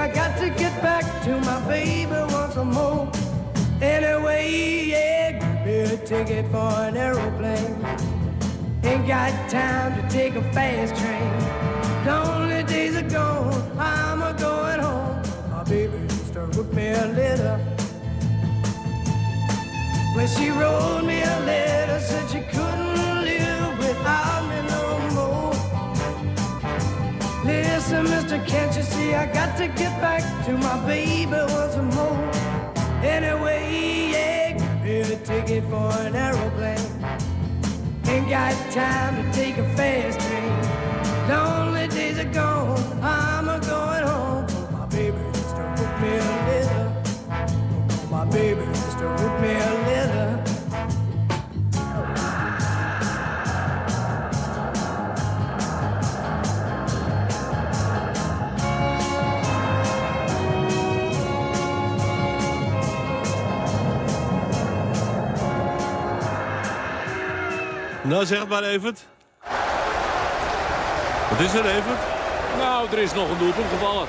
I got to get back to my baby once more? Anyway, yeah, give me a ticket for an aeroplane. Ain't got time to take a fast train. Lonely days are gone, I'm a going home. My baby just wrote me a letter. When she wrote me a letter, said she couldn't live without Listen mister, can't you see I got to get back to my baby once more? Anyway, yeah, me a ticket for an aeroplane. Ain't got time to take a fast train. Lonely days are gone, I'm a going home. Oh, my baby just to me a letter. Oh, my baby just to me a letter. Nou, zeg het maar, Evert. Wat is er, Evert? Nou, er is nog een doelpunt gevallen.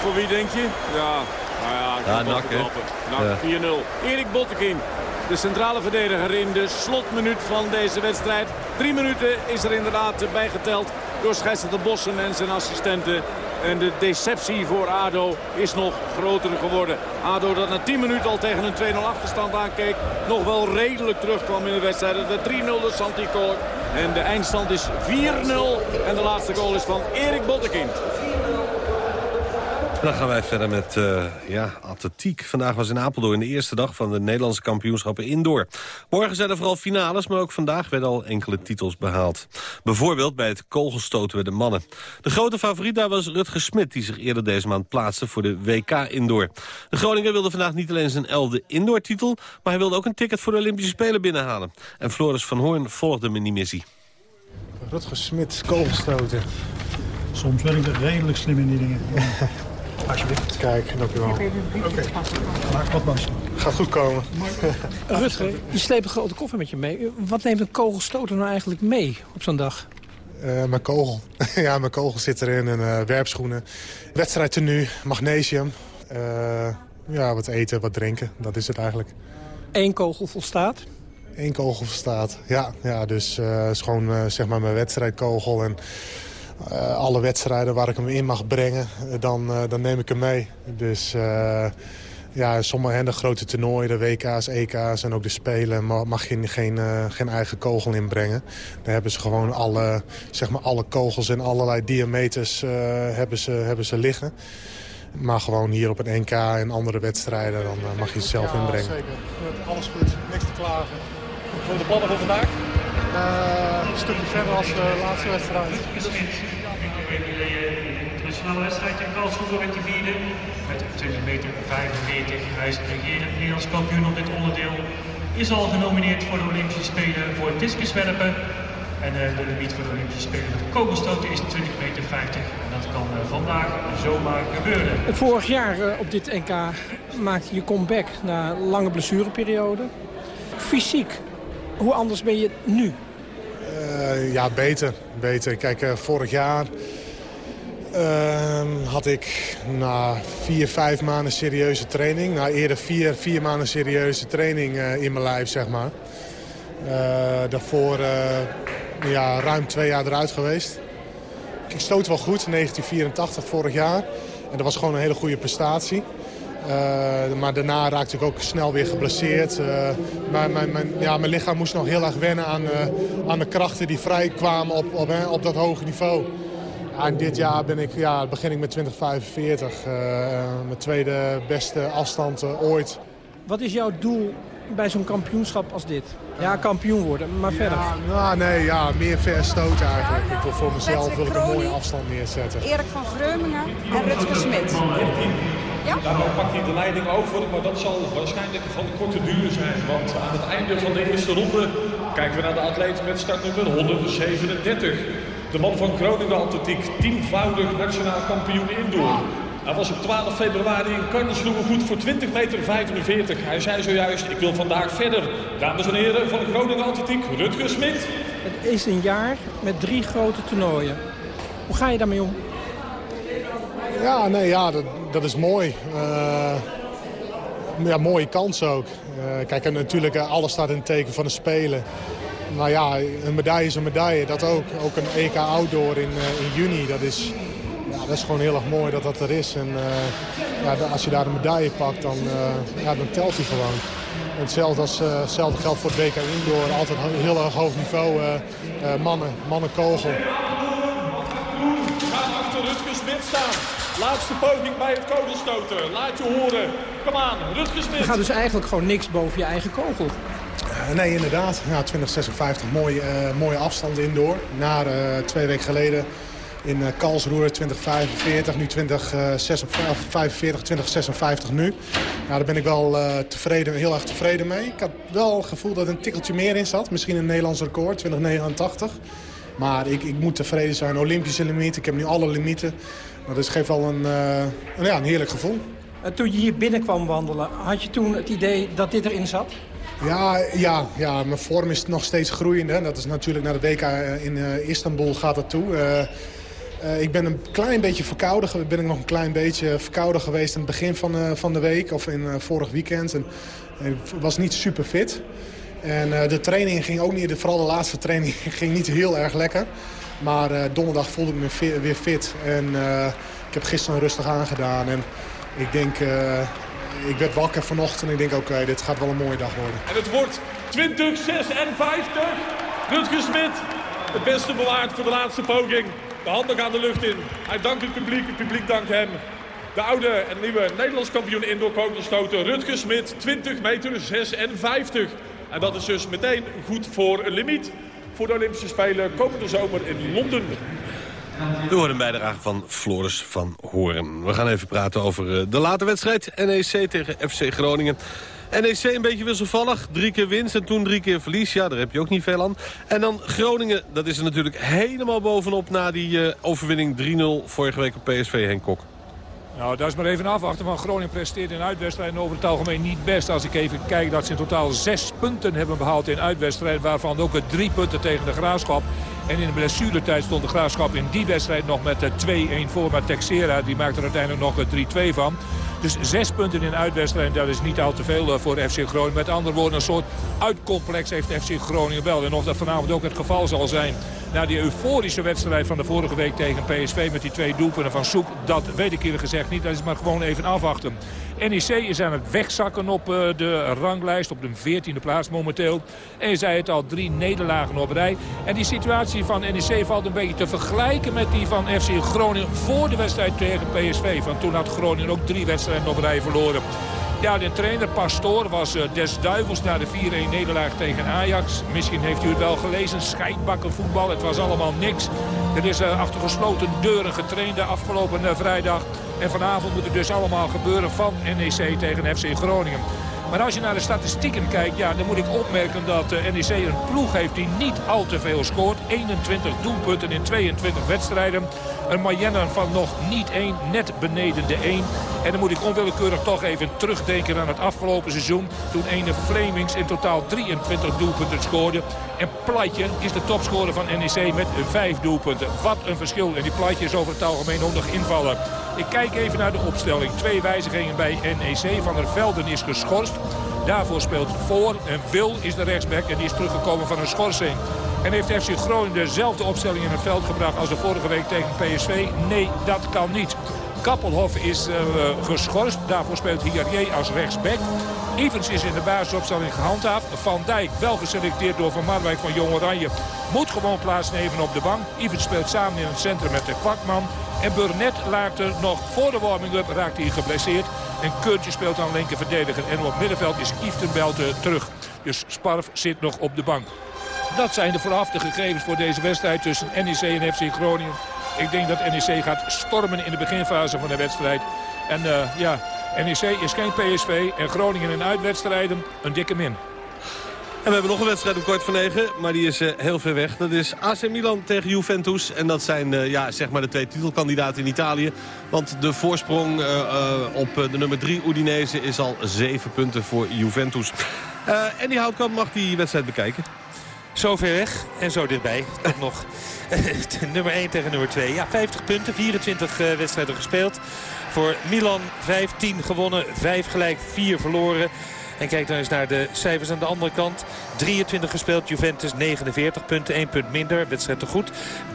Voor wie denk je? Ja, nou ja, ik Ja, Nak. Nak, Ja. 4-0. Erik Bottekin, de centrale verdediger in de slotminuut van deze wedstrijd. Drie minuten is er inderdaad bijgeteld door scheidsrechter Bossen en zijn assistenten. En de deceptie voor ADO is nog groter geworden. ADO dat na 10 minuten al tegen een 2-0 achterstand aankeek. Nog wel redelijk terugkwam in de wedstrijd. De 3-0 de Santi Kolk. En de eindstand is 4-0. En de laatste goal is van Erik Bottekin. Dan gaan wij verder met eh, ja, atletiek. Vandaag was in Apeldoorn de eerste dag van de Nederlandse kampioenschappen indoor. Morgen zijn er vooral finales, maar ook vandaag werden al enkele titels behaald. Bijvoorbeeld bij het kogelstoten bij de mannen. De grote favoriet daar was Rutger Smit, die zich eerder deze maand plaatste voor de WK Indoor. De Groninger wilde vandaag niet alleen zijn elfde indoor-titel, maar hij wilde ook een ticket voor de Olympische Spelen binnenhalen. En Floris van Hoorn volgde hem in die missie. Rutger Smit, kogelstoten. Soms ben ik er redelijk slim in die dingen. Alsjeblieft. Kijk, dankjewel. Oké. Maak wat boos. Gaat goed komen. Rutger, je sleept een grote koffer met je mee. Wat neemt een kogelstoter nou eigenlijk mee op zo'n dag? Eh, mijn kogel. ja, mijn kogel zit erin en eh werpschoenen. Wedstrijdtenu, magnesium. Eh, ja, wat eten, wat drinken. Dat is het eigenlijk. Eén kogel volstaat. Eén kogel staat. Ja, ja dus eh is gewoon eh, zeg maar mijn wedstrijdkogel. En eh, alle wedstrijden waar ik hem in mag brengen, eh, dan, eh, dan neem ik hem mee. Dus ja, sommige de grote toernooien, de WK's, EK's en ook de Spelen... ma- mag je geen, geen eigen kogel inbrengen. Daar hebben ze gewoon alle, zeg maar alle kogels en allerlei diameters hebben, ze, hebben ze liggen. Maar gewoon hier op een NK en andere wedstrijden, dan mag je het zelf inbrengen. zeker. Alles goed. Niks te klagen. Voor de plannen voor vandaag? Een stukje verder als de laatste wedstrijd. internationale wedstrijd in Karlsruhe werd de vierde. Met 20 meter 45. Hij is regerend Nederlands kampioen op dit onderdeel. Is al genomineerd voor de Olympische Spelen voor het discuswerpen. En eh, de limiet voor de Olympische Spelen met de kogelstoten is 20 meter 50. En dat kan eh, vandaag zomaar gebeuren. Vorig jaar eh, op dit NK maakte je comeback na een lange blessureperiode. Fysiek, hoe anders ben je nu? Eh, ja, beter. beter. Kijk, eh, vorig jaar ehm, had ik na vier, vijf maanden serieuze training. Nou, eerder vier, vier maanden serieuze training eh, in mijn lijf, zeg maar. Daarvoor ja, ruim twee jaar eruit geweest. Ik stoot wel goed, 1984 vorig jaar. En dat was gewoon een hele goede prestatie. Eh, maar daarna raakte ik ook snel weer geblesseerd. Eh, maar mijn, mijn, ja, mijn lichaam moest nog heel erg wennen aan, eh, aan de krachten die vrijkwamen op, op, hè, op dat hoge niveau. Ja, en dit jaar ben ik, ja, begin ik met 2045. eh, mijn tweede beste afstand ooit. Wat is jouw doel bij zo'n kampioenschap als dit? Ja, kampioen worden, maar verder. Nou, nee, ja, meer ver stoten eigenlijk. Ik wil voor mezelf wil ik een mooie afstand neerzetten. Erik van Vreumingen en Rutger Smit. Ja? Daarom pakt hij de leiding over, maar dat zal waarschijnlijk van korte duur zijn. Want aan het einde van de eerste ronde kijken we naar de atleet met startnummer 137. De man van Groningen Atletiek, tienvoudig nationaal kampioen indoor. Hij was op 12 februari in Karlsruhe goed voor 20 meter 45. Hij zei zojuist, ik wil vandaag verder. Dames en heren van Groningen Atletiek, Rutger Smit. Het is een jaar met drie grote toernooien. Hoe ga je daarmee om? Ja, nee, ja, dat, dat is mooi. Eh, ja, mooie kans ook. Eh, kijk, en natuurlijk, eh, alles staat in het teken van de Spelen. Maar ja, een medaille is een medaille. Dat ook. Ook een EK Outdoor in, in juni. Dat is, ja, dat is gewoon heel erg mooi dat dat er is. En ja, als je daar een medaille pakt, dan, ja, dan telt hij gewoon. Hetzelfde, als, hetzelfde geldt voor het WK Indoor. Altijd heel erg hoog niveau. mannen, mannen kogel. Gaat achteruit. Rutger Smit staan. Laatste poging bij het kogelstoten. Laat je horen. Kom aan, Rutger Smit. Je gaat dus eigenlijk gewoon niks boven je eigen kogel. Uh, nee, inderdaad. Ja, 2056, mooi, uh, mooie afstand indoor. Na uh, twee weken geleden in uh, Karlsruhe 2045, nu 2045, 2056 nu. Nou, daar ben ik wel uh, tevreden, heel erg tevreden mee. Ik had wel het gevoel dat er een tikkeltje meer in zat. Misschien een Nederlands record, 2089. Maar ik, ik moet tevreden zijn. Olympische limiet, ik heb nu alle limieten. Dat geeft wel een, uh, een, ja, een heerlijk gevoel. Toen je hier binnenkwam wandelen, had je toen het idee dat dit erin zat? Ja, ja, ja, mijn vorm is nog steeds groeiende. Dat is natuurlijk naar de WK in uh, Istanbul gaat het toe. Uh, uh, ik ben een klein beetje verkouden. Ben ik nog een klein beetje verkouden geweest aan het begin van, van de week. Of in vorig weekend. En, ik was niet super fit. En de training ging ook niet, vooral de laatste training, ging niet heel erg lekker. Maar donderdag voelde ik me weer fit. En ik heb gisteren rustig aangedaan. En ik denk, ik werd wakker vanochtend en ik denk, oké, dit gaat wel een mooie dag worden. En het wordt 20, 6 en 50. Rutger Smit, het beste bewaard voor de laatste poging. De handen gaan de lucht in. Hij dankt het publiek, het publiek dankt hem. De oude en nieuwe Nederlands kampioen indoor kogelstoten Rutger Smit, 20 meter 56. En dat is dus meteen goed voor een limiet voor de Olympische Spelen komende zomer in Londen. We horen een bijdrage van Floris van Horen. We gaan even praten over de late wedstrijd NEC tegen FC Groningen. NEC een beetje wisselvallig. Drie keer winst en toen drie keer verlies. Ja, daar heb je ook niet veel aan. En dan Groningen, dat is er natuurlijk helemaal bovenop... na die uh, overwinning 3-0 vorige week op PSV, Henk. Nou, dat is maar even afwachten. Want Groningen presteert in uitwedstrijden over het algemeen niet best. Als ik even kijk dat ze in totaal zes punten hebben behaald in uitwedstrijden. Waarvan ook drie punten tegen de Graafschap. En in de blessuretijd stond de Graafschap in die wedstrijd nog met 2-1 voor. Maar Texera die maakte er uiteindelijk nog 3-2 van. Dus zes punten in uitwedstrijd, dat is niet al te veel voor FC Groningen. Met andere woorden, een soort uitcomplex heeft FC Groningen wel. En of dat vanavond ook het geval zal zijn... na die euforische wedstrijd van de vorige week tegen PSV... met die twee doelpunten van Soek, dat weet ik eerlijk gezegd niet. Dat is maar gewoon even afwachten. NEC is aan het wegzakken op de ranglijst, op de 14e plaats momenteel. En je zei het al, drie nederlagen op rij. En die situatie van NEC valt een beetje te vergelijken met die van FC Groningen... voor de wedstrijd tegen PSV. Van toen had Groningen ook drie wedstrijden op rij verloren. Ja, de trainer Pastoor was uh, des duivels na de 4-1 nederlaag tegen Ajax. Misschien heeft u het wel gelezen, scheidbakken voetbal. Het was allemaal niks. Er is uh, achter gesloten deuren getraind de afgelopen uh, vrijdag. En vanavond moet het dus allemaal gebeuren van NEC tegen FC Groningen. Maar als je naar de statistieken kijkt, ja, dan moet ik opmerken dat uh, NEC een ploeg heeft die niet al te veel scoort. 21 doelpunten in 22 wedstrijden. Een Mayenne van nog niet één, net beneden de 1. En dan moet ik onwillekeurig toch even terugdenken aan het afgelopen seizoen. Toen ene Flemings in totaal 23 doelpunten scoorde. En Platje is de topscorer van NEC met 5 doelpunten. Wat een verschil. En die Platje is over het algemeen ook nog invallen. Kijk even naar de opstelling. Twee wijzigingen bij NEC. Van der Velden is geschorst. Daarvoor speelt voor. En Wil is de rechtsback en die is teruggekomen van een schorsing. En heeft FC Groningen dezelfde opstelling in het veld gebracht als de vorige week tegen PSV? Nee, dat kan niet. Kappelhof is uh, geschorst. Daarvoor speelt Hiarier als rechtsback. Evans is in de basisopstelling gehandhaafd. Van Dijk, wel geselecteerd door Van Marwijk van Jong Oranje, moet gewoon plaatsnemen op de bank. Evans speelt samen in het centrum met de kwakman. En Burnett raakte nog voor de warming-up raakt hij geblesseerd. En Keurtje speelt dan linker verdediger. En op middenveld is Iftenbelte terug. Dus Sparf zit nog op de bank. Dat zijn de vooraf de gegevens voor deze wedstrijd tussen NEC en FC Groningen. Ik denk dat NEC gaat stormen in de beginfase van de wedstrijd. En uh, ja, NEC is geen PSV en Groningen in uitwedstrijden een dikke min. En we hebben nog een wedstrijd om kwart voor negen, maar die is uh, heel ver weg. Dat is AC Milan tegen Juventus. En dat zijn uh, ja, zeg maar de twee titelkandidaten in Italië. Want de voorsprong uh, op de nummer drie Udinese is al zeven punten voor Juventus. en die Houtkamp mag die wedstrijd bekijken. Zo ver weg en zo dichtbij. Toch nog nummer 1 tegen nummer 2. Ja, 50 punten, 24 uh, wedstrijden gespeeld. Voor Milan 15 gewonnen, 5 gelijk, 4 verloren. En kijk dan eens naar de cijfers aan de andere kant. 23 gespeeld, Juventus 49 punten, 1 punt minder. Wedstrijd te goed.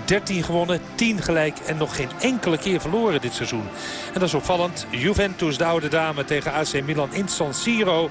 13 gewonnen, 10 gelijk en nog geen enkele keer verloren dit seizoen. En dat is opvallend. Juventus, de oude dame tegen AC Milan in San Siro.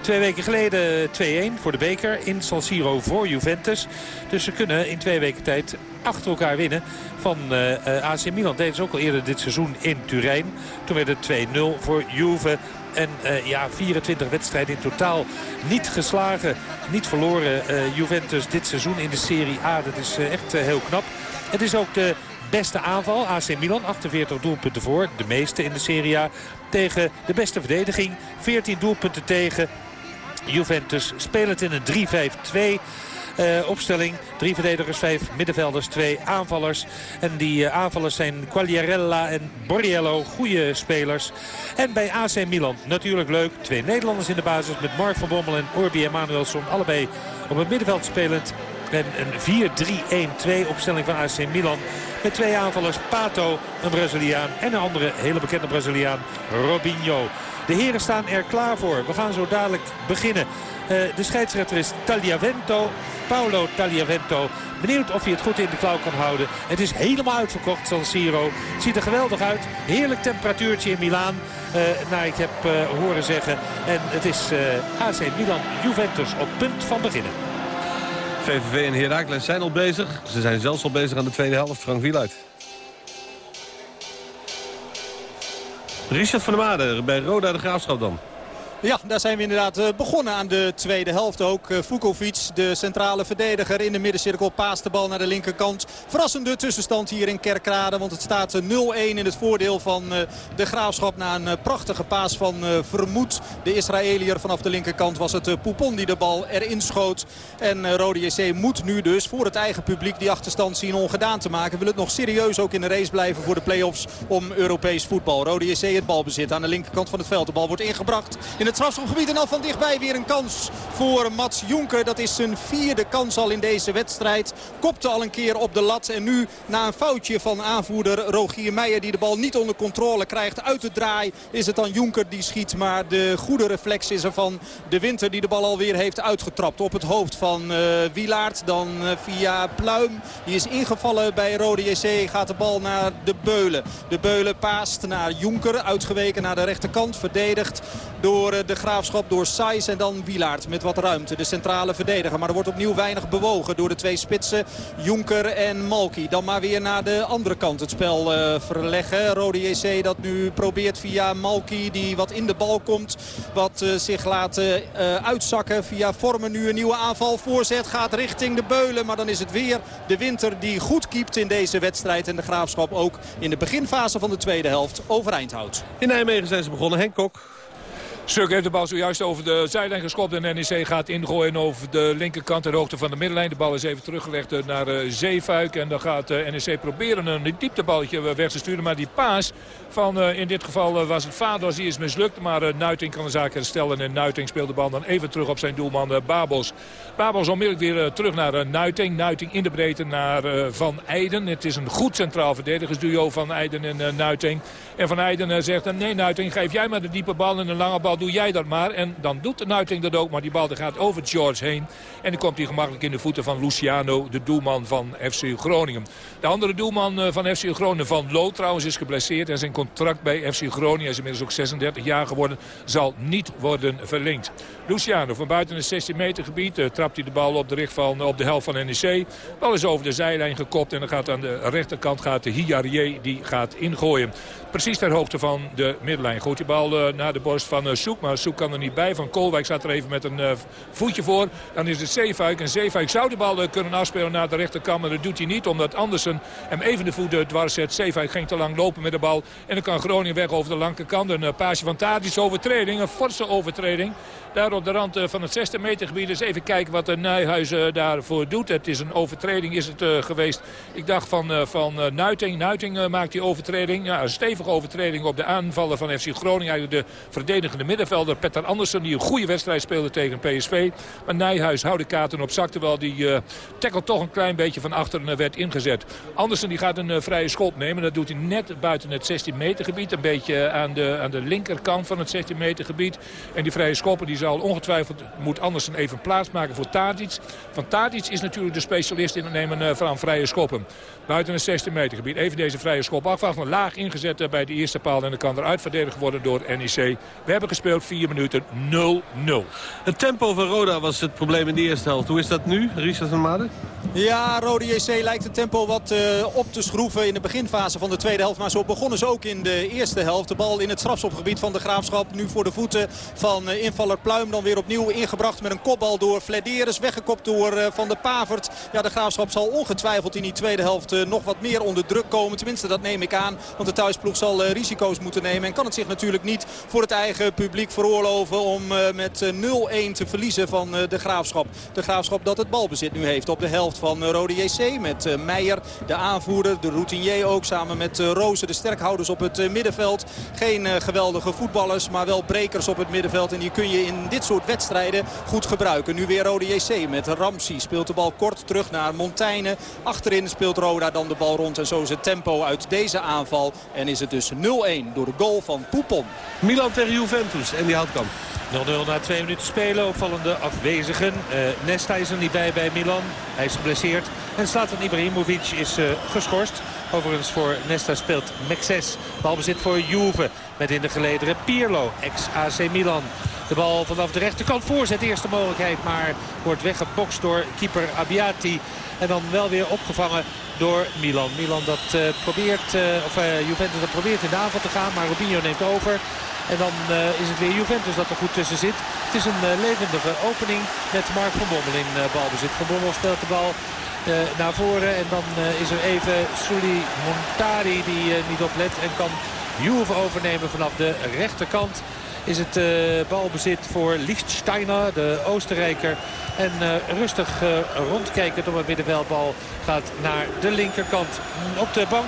Twee weken geleden 2-1 voor de beker in San Siro voor Juventus. Dus ze kunnen in twee weken tijd achter elkaar winnen van uh, uh, AC Milan. Deden ze ook al eerder dit seizoen in Turijn. Toen werd het 2-0 voor Juve. En uh, ja, 24 wedstrijden in totaal niet geslagen, niet verloren Juventus dit seizoen in de Serie A. Dat is echt heel knap. Het is ook de beste aanval. AC Milan 48 doelpunten voor, de meeste in de Serie A. Tegen de beste verdediging, 14 doelpunten tegen. Juventus spelend in een 3-5-2. Uh, opstelling. Drie verdedigers, vijf middenvelders, twee aanvallers. En die uh, aanvallers zijn Quagliarella en Borriello. Goede spelers. En bij AC Milan natuurlijk leuk. Twee Nederlanders in de basis met Mark van Bommel en Orbi Emanuelson. Allebei op het middenveld spelend. En een 4-3-1-2 opstelling van AC Milan. Met twee aanvallers, Pato, een Braziliaan en een andere hele bekende Braziliaan, Robinho. De heren staan er klaar voor. We gaan zo dadelijk beginnen. Uh, de scheidsrechter is Tagliavento, Paolo Tagliavento. Benieuwd of hij het goed in de klauw kan houden. Het is helemaal uitverkocht, San Siro. Het ziet er geweldig uit. Heerlijk temperatuurtje in Milaan, uh, naar ik heb uh, horen zeggen. En het is AC Milan Juventus op punt van beginnen. VVV en Heracles zijn al bezig. Ze zijn zelfs al bezig aan de tweede helft. Frank Wieluid. Richard van der Made bij Roda de Graafschap dan. Ja, daar zijn we inderdaad eh, begonnen aan de tweede helft. Ook eh, Vukovic, de centrale verdediger in de middencirkel, paast de bal naar de linkerkant. Verrassende tussenstand hier in Kerkrade, want het staat 0-1 eh, in het voordeel van de Graafschap na een prachtige paas van Vermoed. De Israëliër vanaf de linkerkant was het Poupon die de bal erin schoot. En Rode JC moet nu dus voor het eigen publiek die achterstand zien ongedaan te maken. Wil het nog serieus ook in de race blijven voor de play-offs om Europees voetbal. Rode JC het balbezit aan de linkerkant van het veld. De bal wordt ingebracht in het strafschopgebied. En al van dichtbij weer een kans voor Mats Jonker. Dat is zijn vierde kans al in deze wedstrijd. Kopte al een keer op de lat. En nu na een foutje van aanvoerder Rogier Meijer die de bal niet onder controle krijgt. Uit de draai is het dan Jonker die schiet. Maar de goede reflex is er van de Winter die de bal alweer heeft uitgetrapt. Op het hoofd van uh, Wilaert. Dan uh, via Pluim. Die is ingevallen bij Rode JC. Gaat de bal naar de Beulen. De Beulen paast naar Jonker. Uitgeweken naar de rechterkant. Verdedigd door de Graafschap door Saiz en dan Wilaert met wat ruimte. De centrale verdediger. Maar er wordt opnieuw weinig bewogen door de twee spitsen. Jonker en Malki. Dan maar weer naar de andere kant het spel uh, verleggen. Rode JC dat nu probeert via Malki die wat in de bal komt. Wat uh, zich laat uitzakken. Via Vormen nu een nieuwe aanval. Voorzet gaat richting de Beulen. Maar dan is het weer de Winter die goed kiept in deze wedstrijd. En de Graafschap ook in de beginfase van de tweede helft overeind houdt. In Nijmegen zijn ze begonnen. Henk Kok. Suk heeft de bal zojuist over de zijlijn geschopt. En NEC gaat ingooien over de linkerkant ter hoogte van de middenlijn. De bal is even teruggelegd naar uh, Zeefuik. En dan gaat uh, NEC proberen een diepteballetje weg te sturen. Maar die paas van in dit geval was het Vados. Die is mislukt. Maar Nuiting kan de zaak herstellen. En Nuiting speelt de bal dan even terug op zijn doelman Babos. Babos onmiddellijk weer terug naar Nuiting. Nuiting in de breedte naar Van Eijden. Het is een goed centraal verdedigersduo van Eijden en Nuiting. En Van Eijden zegt nee Nuiting geef jij maar de diepe bal en een lange bal doe jij dat maar. En dan doet de Nuiting dat ook. Maar die bal gaat over George heen. En dan komt hij gemakkelijk in de voeten van Luciano, de doelman van FC Groningen. De andere doelman van FC Groningen, Van Loo trouwens, is geblesseerd. En zijn contract bij FC Groningen, is inmiddels ook 36 jaar geworden, zal niet worden verlengd. Luciano van buiten het 16 meter gebied uh, trapt hij de bal op de, richt van, op de helft van NEC. Bal is over de zijlijn gekopt en dan gaat aan de rechterkant gaat de Hiarie die gaat ingooien. Precies ter hoogte van de middenlijn. Gooit die bal uh, naar de borst van uh, Soek. Maar Soek kan er niet bij. Van Kolwijk staat er even met een voetje voor. Dan is het Zeefuik. En Zeefuik zou de bal kunnen afspelen naar de rechterkant. Maar dat doet hij niet. Omdat Andersen hem even de voeten dwars zet. Zeefuik ging te lang lopen met de bal. En dan kan Groningen weg over de linkerkant. Een paasje van Tadic overtreding. Een forse overtreding. Daar op de rand van het 16 meter gebied. Dus even kijken wat de Nijhuis daarvoor doet. Het is een overtreding is het geweest. Ik dacht van, van Nuiting. Nuiting maakt die overtreding. Ja, een stevige overtreding op de aanvallen van FC Groningen. De verdedigende middenvelder Petter Andersen. Die een goede wedstrijd speelde tegen PSV. Maar Nijhuis houdt de kaarten op zak. Terwijl die tackle toch een klein beetje van achteren werd ingezet. Andersen die gaat een vrije schop nemen. Dat doet hij net buiten het 16 meter gebied. Een beetje aan de, aan de linkerkant van het 16 meter gebied. En die vrije schoppen die zal ongetwijfeld moet Andersen even plaatsmaken voor Tadic. Van Tadic is natuurlijk de specialist in het nemen uh, van vrije schoppen. Buiten het 16 meter gebied. Even deze vrije schop afwachten. Een laag ingezet Schutter bij de eerste paal. En dan kan er uitverdedigd worden door NEC. We hebben gespeeld 4 minuten 0-0. Het tempo van Roda was het probleem in de eerste helft. Hoe is dat nu, Richard van Maden? Ja, Rode JC lijkt het tempo wat uh, op te schroeven in de beginfase van de tweede helft. Maar zo begonnen ze ook in de eerste helft. De bal in het strafschopgebied van de Graafschap. Nu voor de voeten van uh, invaller Pluim. Dan weer opnieuw ingebracht met een kopbal door Flederis. Weggekopt door uh, Van der Pavert. Ja, de Graafschap zal ongetwijfeld in die tweede helft nog wat meer onder druk komen. Tenminste, dat neem ik aan. Want de thuisploeg zal risico's moeten nemen. En kan het zich natuurlijk niet voor het eigen publiek veroorloven om met 0-1 te verliezen van de Graafschap. De Graafschap dat het balbezit nu heeft op de helft van Rode JC. Met Meijer, de aanvoerder, de routinier ook. Samen met Rozen, de sterkhouders op het middenveld. Geen geweldige voetballers, maar wel brekers op het middenveld. En die kun je in dit soort wedstrijden goed gebruiken. Nu weer Rode JC met Ramsey. Speelt de bal kort terug naar Montaigne. Achterin speelt Roda dan de bal rond. En zo is het tempo uit deze aanval. En is het dus 0-1 door de goal van Poupon. Milan tegen Juventus en die Houtkamp. 0-0 na twee minuten spelen. Opvallende afwezigen. Uh, Nesta is er niet bij bij Milan. Hij is geblesseerd. En Slatan Ibrahimovic is uh, geschorst. Overigens voor Nesta speelt Mexes. Balbezit voor Juve. Met in de gelederen Pirlo, ex-AC Milan. De bal vanaf de rechterkant voorzet. Eerste mogelijkheid, maar wordt weggebokst door keeper Abbiati. En dan wel weer opgevangen door Milan. Milan dat uh, probeert, uh, of uh, Juventus dat probeert in de aanval te gaan. Maar Robinho neemt over. En dan is het weer Juventus dat er goed tussen zit. Het is een levendige opening met Mark van Bommel in balbezit. Van Bommel speelt de bal naar voren. En dan is er even Suli Montari die niet oplet. En kan Juve overnemen vanaf de rechterkant is het uh, balbezit voor Lichtsteiner, de Oostenrijker. En uh, rustig uh, rondkijkend op het middenveldbal gaat naar de linkerkant. Op de bank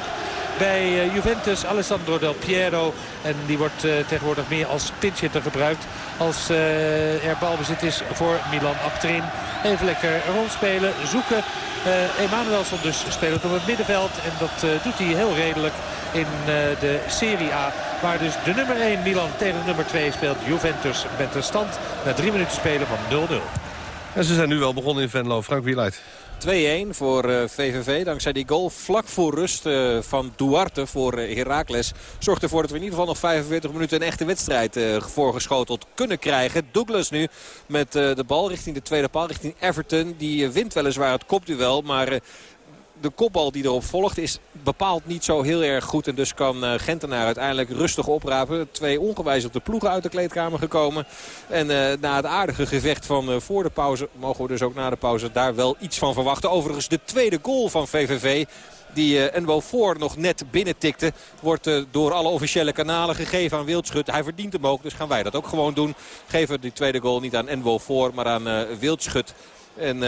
bij Juventus Alessandro Del Piero. En die wordt tegenwoordig meer als pinchitter gebruikt. Als er balbezit is voor Milan achterin. Even lekker rondspelen, zoeken. Uh, Emanuelson dus speelt op het middenveld. En dat uh, doet hij heel redelijk in uh, de Serie A. Waar dus de nummer 1 Milan tegen de nummer 2 speelt. Juventus met de stand na drie minuten spelen van 0-0. En ze zijn nu wel begonnen in Venlo. Frank Wieluid. 2-1 voor VVV. Dankzij die goal vlak voor rust uh, van Duarte voor uh, Heracles. Zorgt ervoor dat we in ieder geval nog 45 minuten een echte wedstrijd voorgeschoteld kunnen krijgen. Douglas nu met de bal richting de tweede paal, richting Everton. Die wint weliswaar het kopduel, maar de kopbal die erop volgt is bepaald niet zo heel erg goed. En dus kan uh, Gentenaar uiteindelijk rustig oprapen. Twee ongewijzigde ploegen uit de kleedkamer gekomen. En uh, na het aardige gevecht van uh, voor de pauze mogen we dus ook na de pauze daar wel iets van verwachten. Overigens de tweede goal van VVV die uh, wel voor nog net binnentikte. Wordt uh, door alle officiële kanalen gegeven aan Wildschut. Hij verdient hem ook, dus gaan wij dat ook gewoon doen. Geven die tweede goal niet aan Enwo voor, maar aan uh, Wildschut. En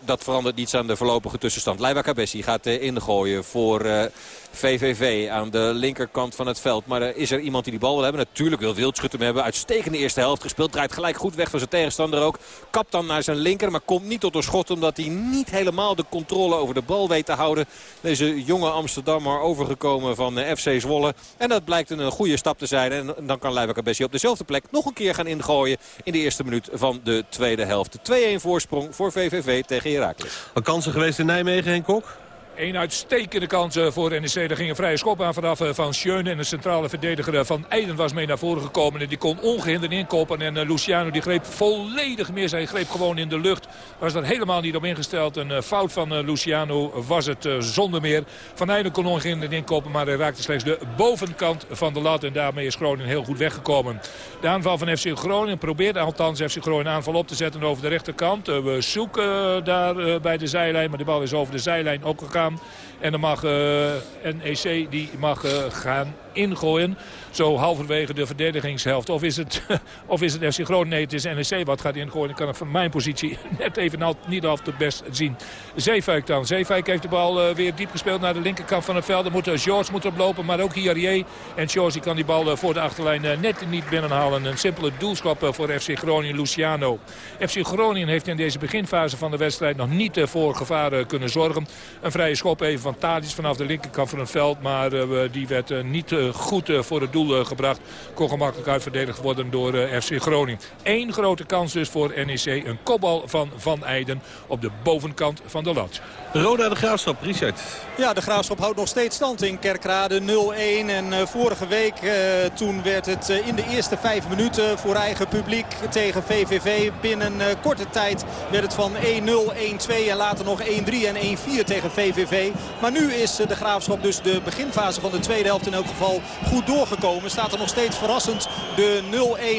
dat verandert niets aan de voorlopige tussenstand. Leiva Cabessi gaat uh, ingooien voor VVV aan de linkerkant van het veld. Maar is er iemand die die bal wil hebben? Natuurlijk wil Wildschut hem hebben. Uitstekende eerste helft gespeeld. Draait gelijk goed weg van zijn tegenstander ook. Kapt dan naar zijn linker, maar komt niet tot een schot. Omdat hij niet helemaal de controle over de bal weet te houden. Deze jonge Amsterdammer overgekomen van FC Zwolle. En dat blijkt een goede stap te zijn. En dan kan Leiva Cabessi op dezelfde plek nog een keer gaan ingooien. In de eerste minuut van de tweede helft. 2-1 voorsprong voor VVV tegen Herakles. Wat kansen geweest in Nijmegen, Henk Kok? Een uitstekende kans voor NEC. Er ging een vrije schop aan vanaf van Schöne. En de centrale verdediger van Eiden was mee naar voren gekomen. En die kon ongehinderd inkopen. En Luciano die greep volledig mis. Hij greep gewoon in de lucht. Was er helemaal niet op ingesteld. Een fout van Luciano was het zonder meer. Van Eiden kon ongehinderd inkopen. Maar hij raakte slechts de bovenkant van de lat. En daarmee is Groningen heel goed weggekomen. De aanval van FC Groningen probeert althans FC Groningen aanval op te zetten over de rechterkant. We zoeken daar bij de zijlijn. Maar de bal is over de zijlijn ook gegaan. En dan mag uh, NEC die mag uh, gaan ingooien. Zo halverwege de verdedigingshelft. Of is het, of is het FC Groningen? Nee, het is NEC wat gaat ingooien. Ik kan het van mijn positie net even niet altijd het best zien. Zeefuik dan. Zeefuik heeft de bal uh, weer diep gespeeld naar de linkerkant van het veld. Dan moet George moet oplopen, maar ook Hiarie. En George kan die bal uh, voor de achterlijn net niet binnenhalen. Een simpele doelschap voor FC Groningen, Luciano. FC Groningen heeft in deze beginfase van de wedstrijd nog niet voor gevaar kunnen zorgen. Een vrije schop even van Tadis vanaf de linkerkant van het veld. Maar die werd niet goed voor het doel gebracht. Kon gemakkelijk uitverdedigd worden door FC Groningen. Eén grote kans dus voor NEC. Een kopbal van Van Eijden op de bovenkant van de lat. Roda de Graafschap, Richard. Ja, de Graafschap houdt nog steeds stand in Kerkrade 0-1. En vorige week toen werd het in de eerste vijf minuten voor eigen publiek tegen VVV. Binnen korte tijd werd het van 1-0, 1-2 en later nog 1-3 en 1-4 tegen VVV. Maar nu is de Graafschap dus de beginfase van de tweede helft in elk geval goed doorgekomen. Staat er nog steeds verrassend de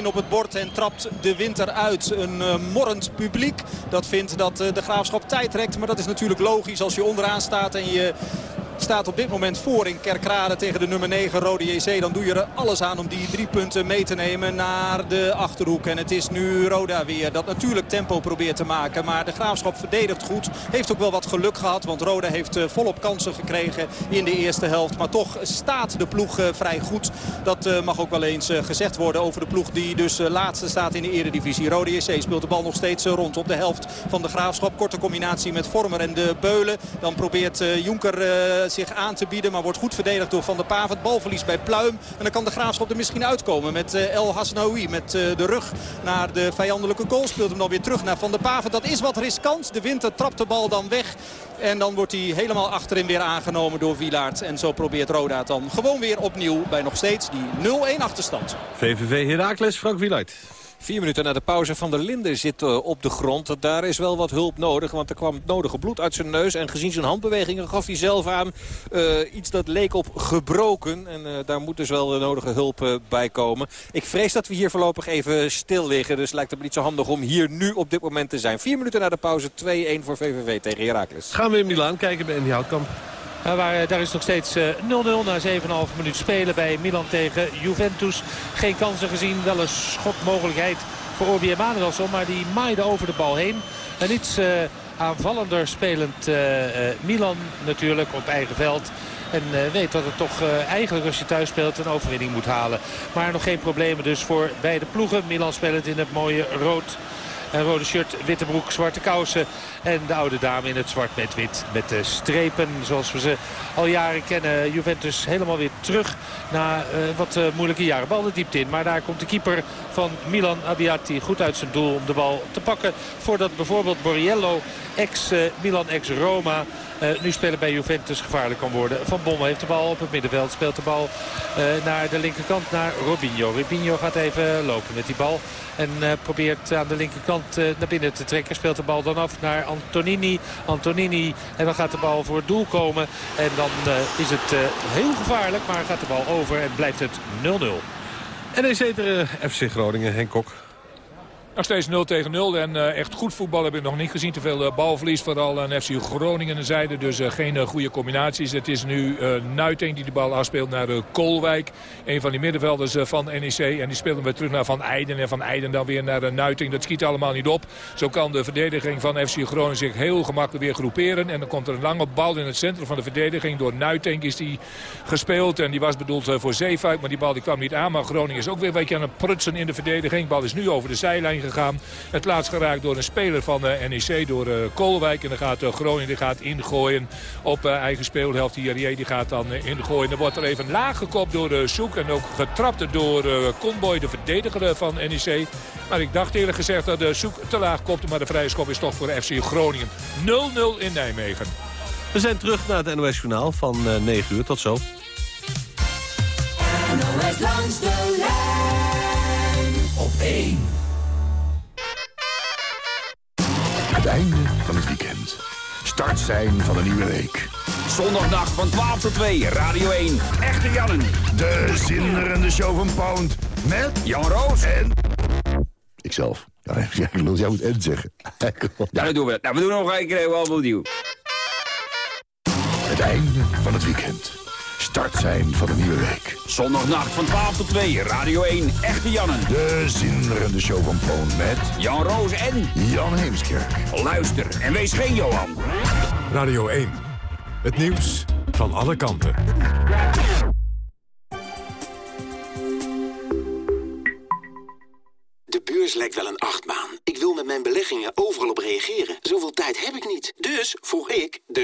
0-1 op het bord en trapt de winter uit. Een uh, morrend publiek dat vindt dat uh, de Graafschap tijd trekt. Maar dat is natuurlijk logisch als je onderaan staat en je staat op dit moment voor in Kerkrade tegen de nummer 9 Rode JC. Dan doe je er alles aan om die drie punten mee te nemen naar de Achterhoek. En het is nu Roda weer dat natuurlijk tempo probeert te maken. Maar de Graafschap verdedigt goed. Heeft ook wel wat geluk gehad. Want Roda heeft uh, volop kansen gekregen in de eerste helft. Maar toch staat de ploeg uh, vrij goed. Dat uh, mag ook wel eens gezegd worden over de ploeg die dus laatste staat in de eredivisie. Rode JC speelt de bal nog steeds rond op de helft van de Graafschap. Korte combinatie met Vormer en de Beulen. Dan probeert Jonker zich aan te bieden. Maar wordt goed verdedigd door Van der Paven. Balverlies bij Pluim. En dan kan de Graafschap er misschien uitkomen met El Hasnaoui. Met de rug naar de vijandelijke goal. Speelt hem dan weer terug naar Van der Paven. Dat is wat riskant. De winter trapt de bal dan weg. En dan wordt hij helemaal achterin weer aangenomen door Wilaert. En zo probeert Roda het dan gewoon weer opnieuw bij nog steeds die 0-1 achterstand. VVV Heracles, Frank Wielaert. Vier minuten na de pauze van der Linden zit uh, op de grond. Daar is wel wat hulp nodig, want er kwam het nodige bloed uit zijn neus. En gezien zijn handbewegingen gaf hij zelf aan uh, iets dat leek op gebroken. En uh, daar moet dus wel de nodige hulp bij komen. Ik vrees dat we hier voorlopig even stil liggen. Dus lijkt het me niet zo handig om hier nu op dit moment te zijn. Vier minuten na de pauze, 2-1 voor VVV tegen Heracles. Gaan we in Milaan kijken bij Andy Houtkamp. Waar, daar is nog steeds 0-0 na 7,5 minuut spelen bij Milan tegen Juventus. Geen kansen gezien, wel een schotmogelijkheid voor Orbi Emanuelson. Maar die maaide over de bal heen. En iets aanvallender spelend Milan natuurlijk op eigen veld. En weet dat het toch eigenlijk als je thuis speelt een overwinning moet halen. Maar nog geen problemen dus voor beide ploegen. Milan speelt in het mooie rood een rode shirt, witte broek, zwarte kousen. En de oude dame in het zwart met wit. Met de strepen zoals we ze al jaren kennen. Juventus helemaal weer terug na uh, wat uh, moeilijke jaren. Bal de diepte in. Maar daar komt de keeper van Milan Abbiati goed uit zijn doel om de bal te pakken. Voordat bijvoorbeeld Borriello, ex-Milan, uh, ex-Roma... Uh, nu spelen bij Juventus gevaarlijk kan worden. Van Bommel heeft de bal op het middenveld. Speelt de bal uh, naar de linkerkant naar Robinho. Robinho gaat even lopen met die bal. En uh, probeert aan de linkerkant naar binnen te trekken. Speelt de bal dan af naar Antonini. Antonini. En dan gaat de bal voor het doel komen. En dan is het heel gevaarlijk. Maar gaat de bal over en blijft het 0-0. NEC tegen FC Groningen, Henk Kok. Nog steeds 0 tegen 0 en uh, echt goed voetbal heb ik nog niet gezien. Te veel uh, balverlies, vooral aan FC Groningen zijde. Dus uh, geen goede combinaties. Het is nu Nuiting die de bal afspeelt naar Kolwijk. Een van die middenvelders van NEC. En die speelt hem weer terug naar Van Eijden. En Van Eijden dan weer naar Nuiting. Dat schiet allemaal niet op. Zo kan de verdediging van FC Groningen zich heel gemakkelijk weer groeperen. En dan komt er een lange bal in het centrum van de verdediging. Door Nuiting is die gespeeld. En die was bedoeld voor Zeefuik. Maar die bal die kwam niet aan. Maar Groningen is ook weer een beetje aan het prutsen in de verdediging. De bal is nu over de zijlijn gegaan. Het laatst geraakt door een speler van de NEC, door uh, Koolwijk. En dan gaat uh, Groningen die gaat ingooien op uh, eigen speelhelft. Hier die gaat dan ingooien. Dan wordt er even laag gekopt door de Soek. En ook getrapt door uh, Conboy, de verdediger van NEC. Maar ik dacht eerlijk gezegd dat de Soek te laag kopte. Maar de vrije schop is toch voor FC Groningen. 0-0 in Nijmegen. We zijn terug naar het NOS Journaal van 9 uur. Tot zo. NOS langs de lijn op 1. Het einde van het weekend. Start zijn van een nieuwe week. Zondagnacht van 12 tot 2, Radio 1. Echte Jannen. De zinderende show van Pound. Met Jan Roos en... Ikzelf. Ja, ik wil jij moet en zeggen. Ja, dat doen we. Nou, we doen nog een keer. Het einde van het weekend. Start zijn van een nieuwe week. Zondagnacht van 12 tot 2, Radio 1, Echte Jannen. De zinderende show van Poon met... Jan Roos en... Jan Heemskerk. Luister en wees geen Johan. Radio 1. Het nieuws van alle kanten. De beurs lijkt wel een achtbaan. Ik wil met mijn beleggingen overal op reageren. Zoveel tijd heb ik niet. Dus vroeg ik de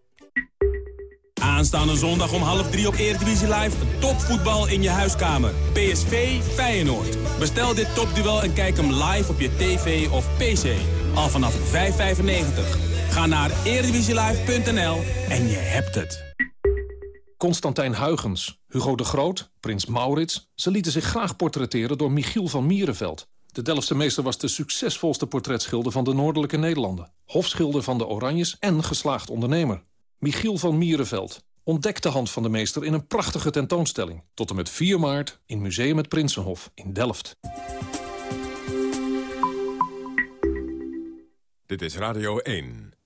Aanstaande zondag om half drie op Eredivisie Live. Topvoetbal in je huiskamer. PSV Feyenoord. Bestel dit topduel en kijk hem live op je tv of pc. Al vanaf 5,95. Ga naar eredivisielive.nl en je hebt het. Constantijn Huygens, Hugo de Groot, Prins Maurits... ze lieten zich graag portretteren door Michiel van Mierenveld. De Delftse meester was de succesvolste portretschilder van de Noordelijke Nederlanden. Hofschilder van de Oranjes en geslaagd ondernemer. Michiel van Mierenveld. Ontdek de hand van de meester in een prachtige tentoonstelling. Tot en met 4 maart in Museum het Prinsenhof in Delft. Dit is Radio 1.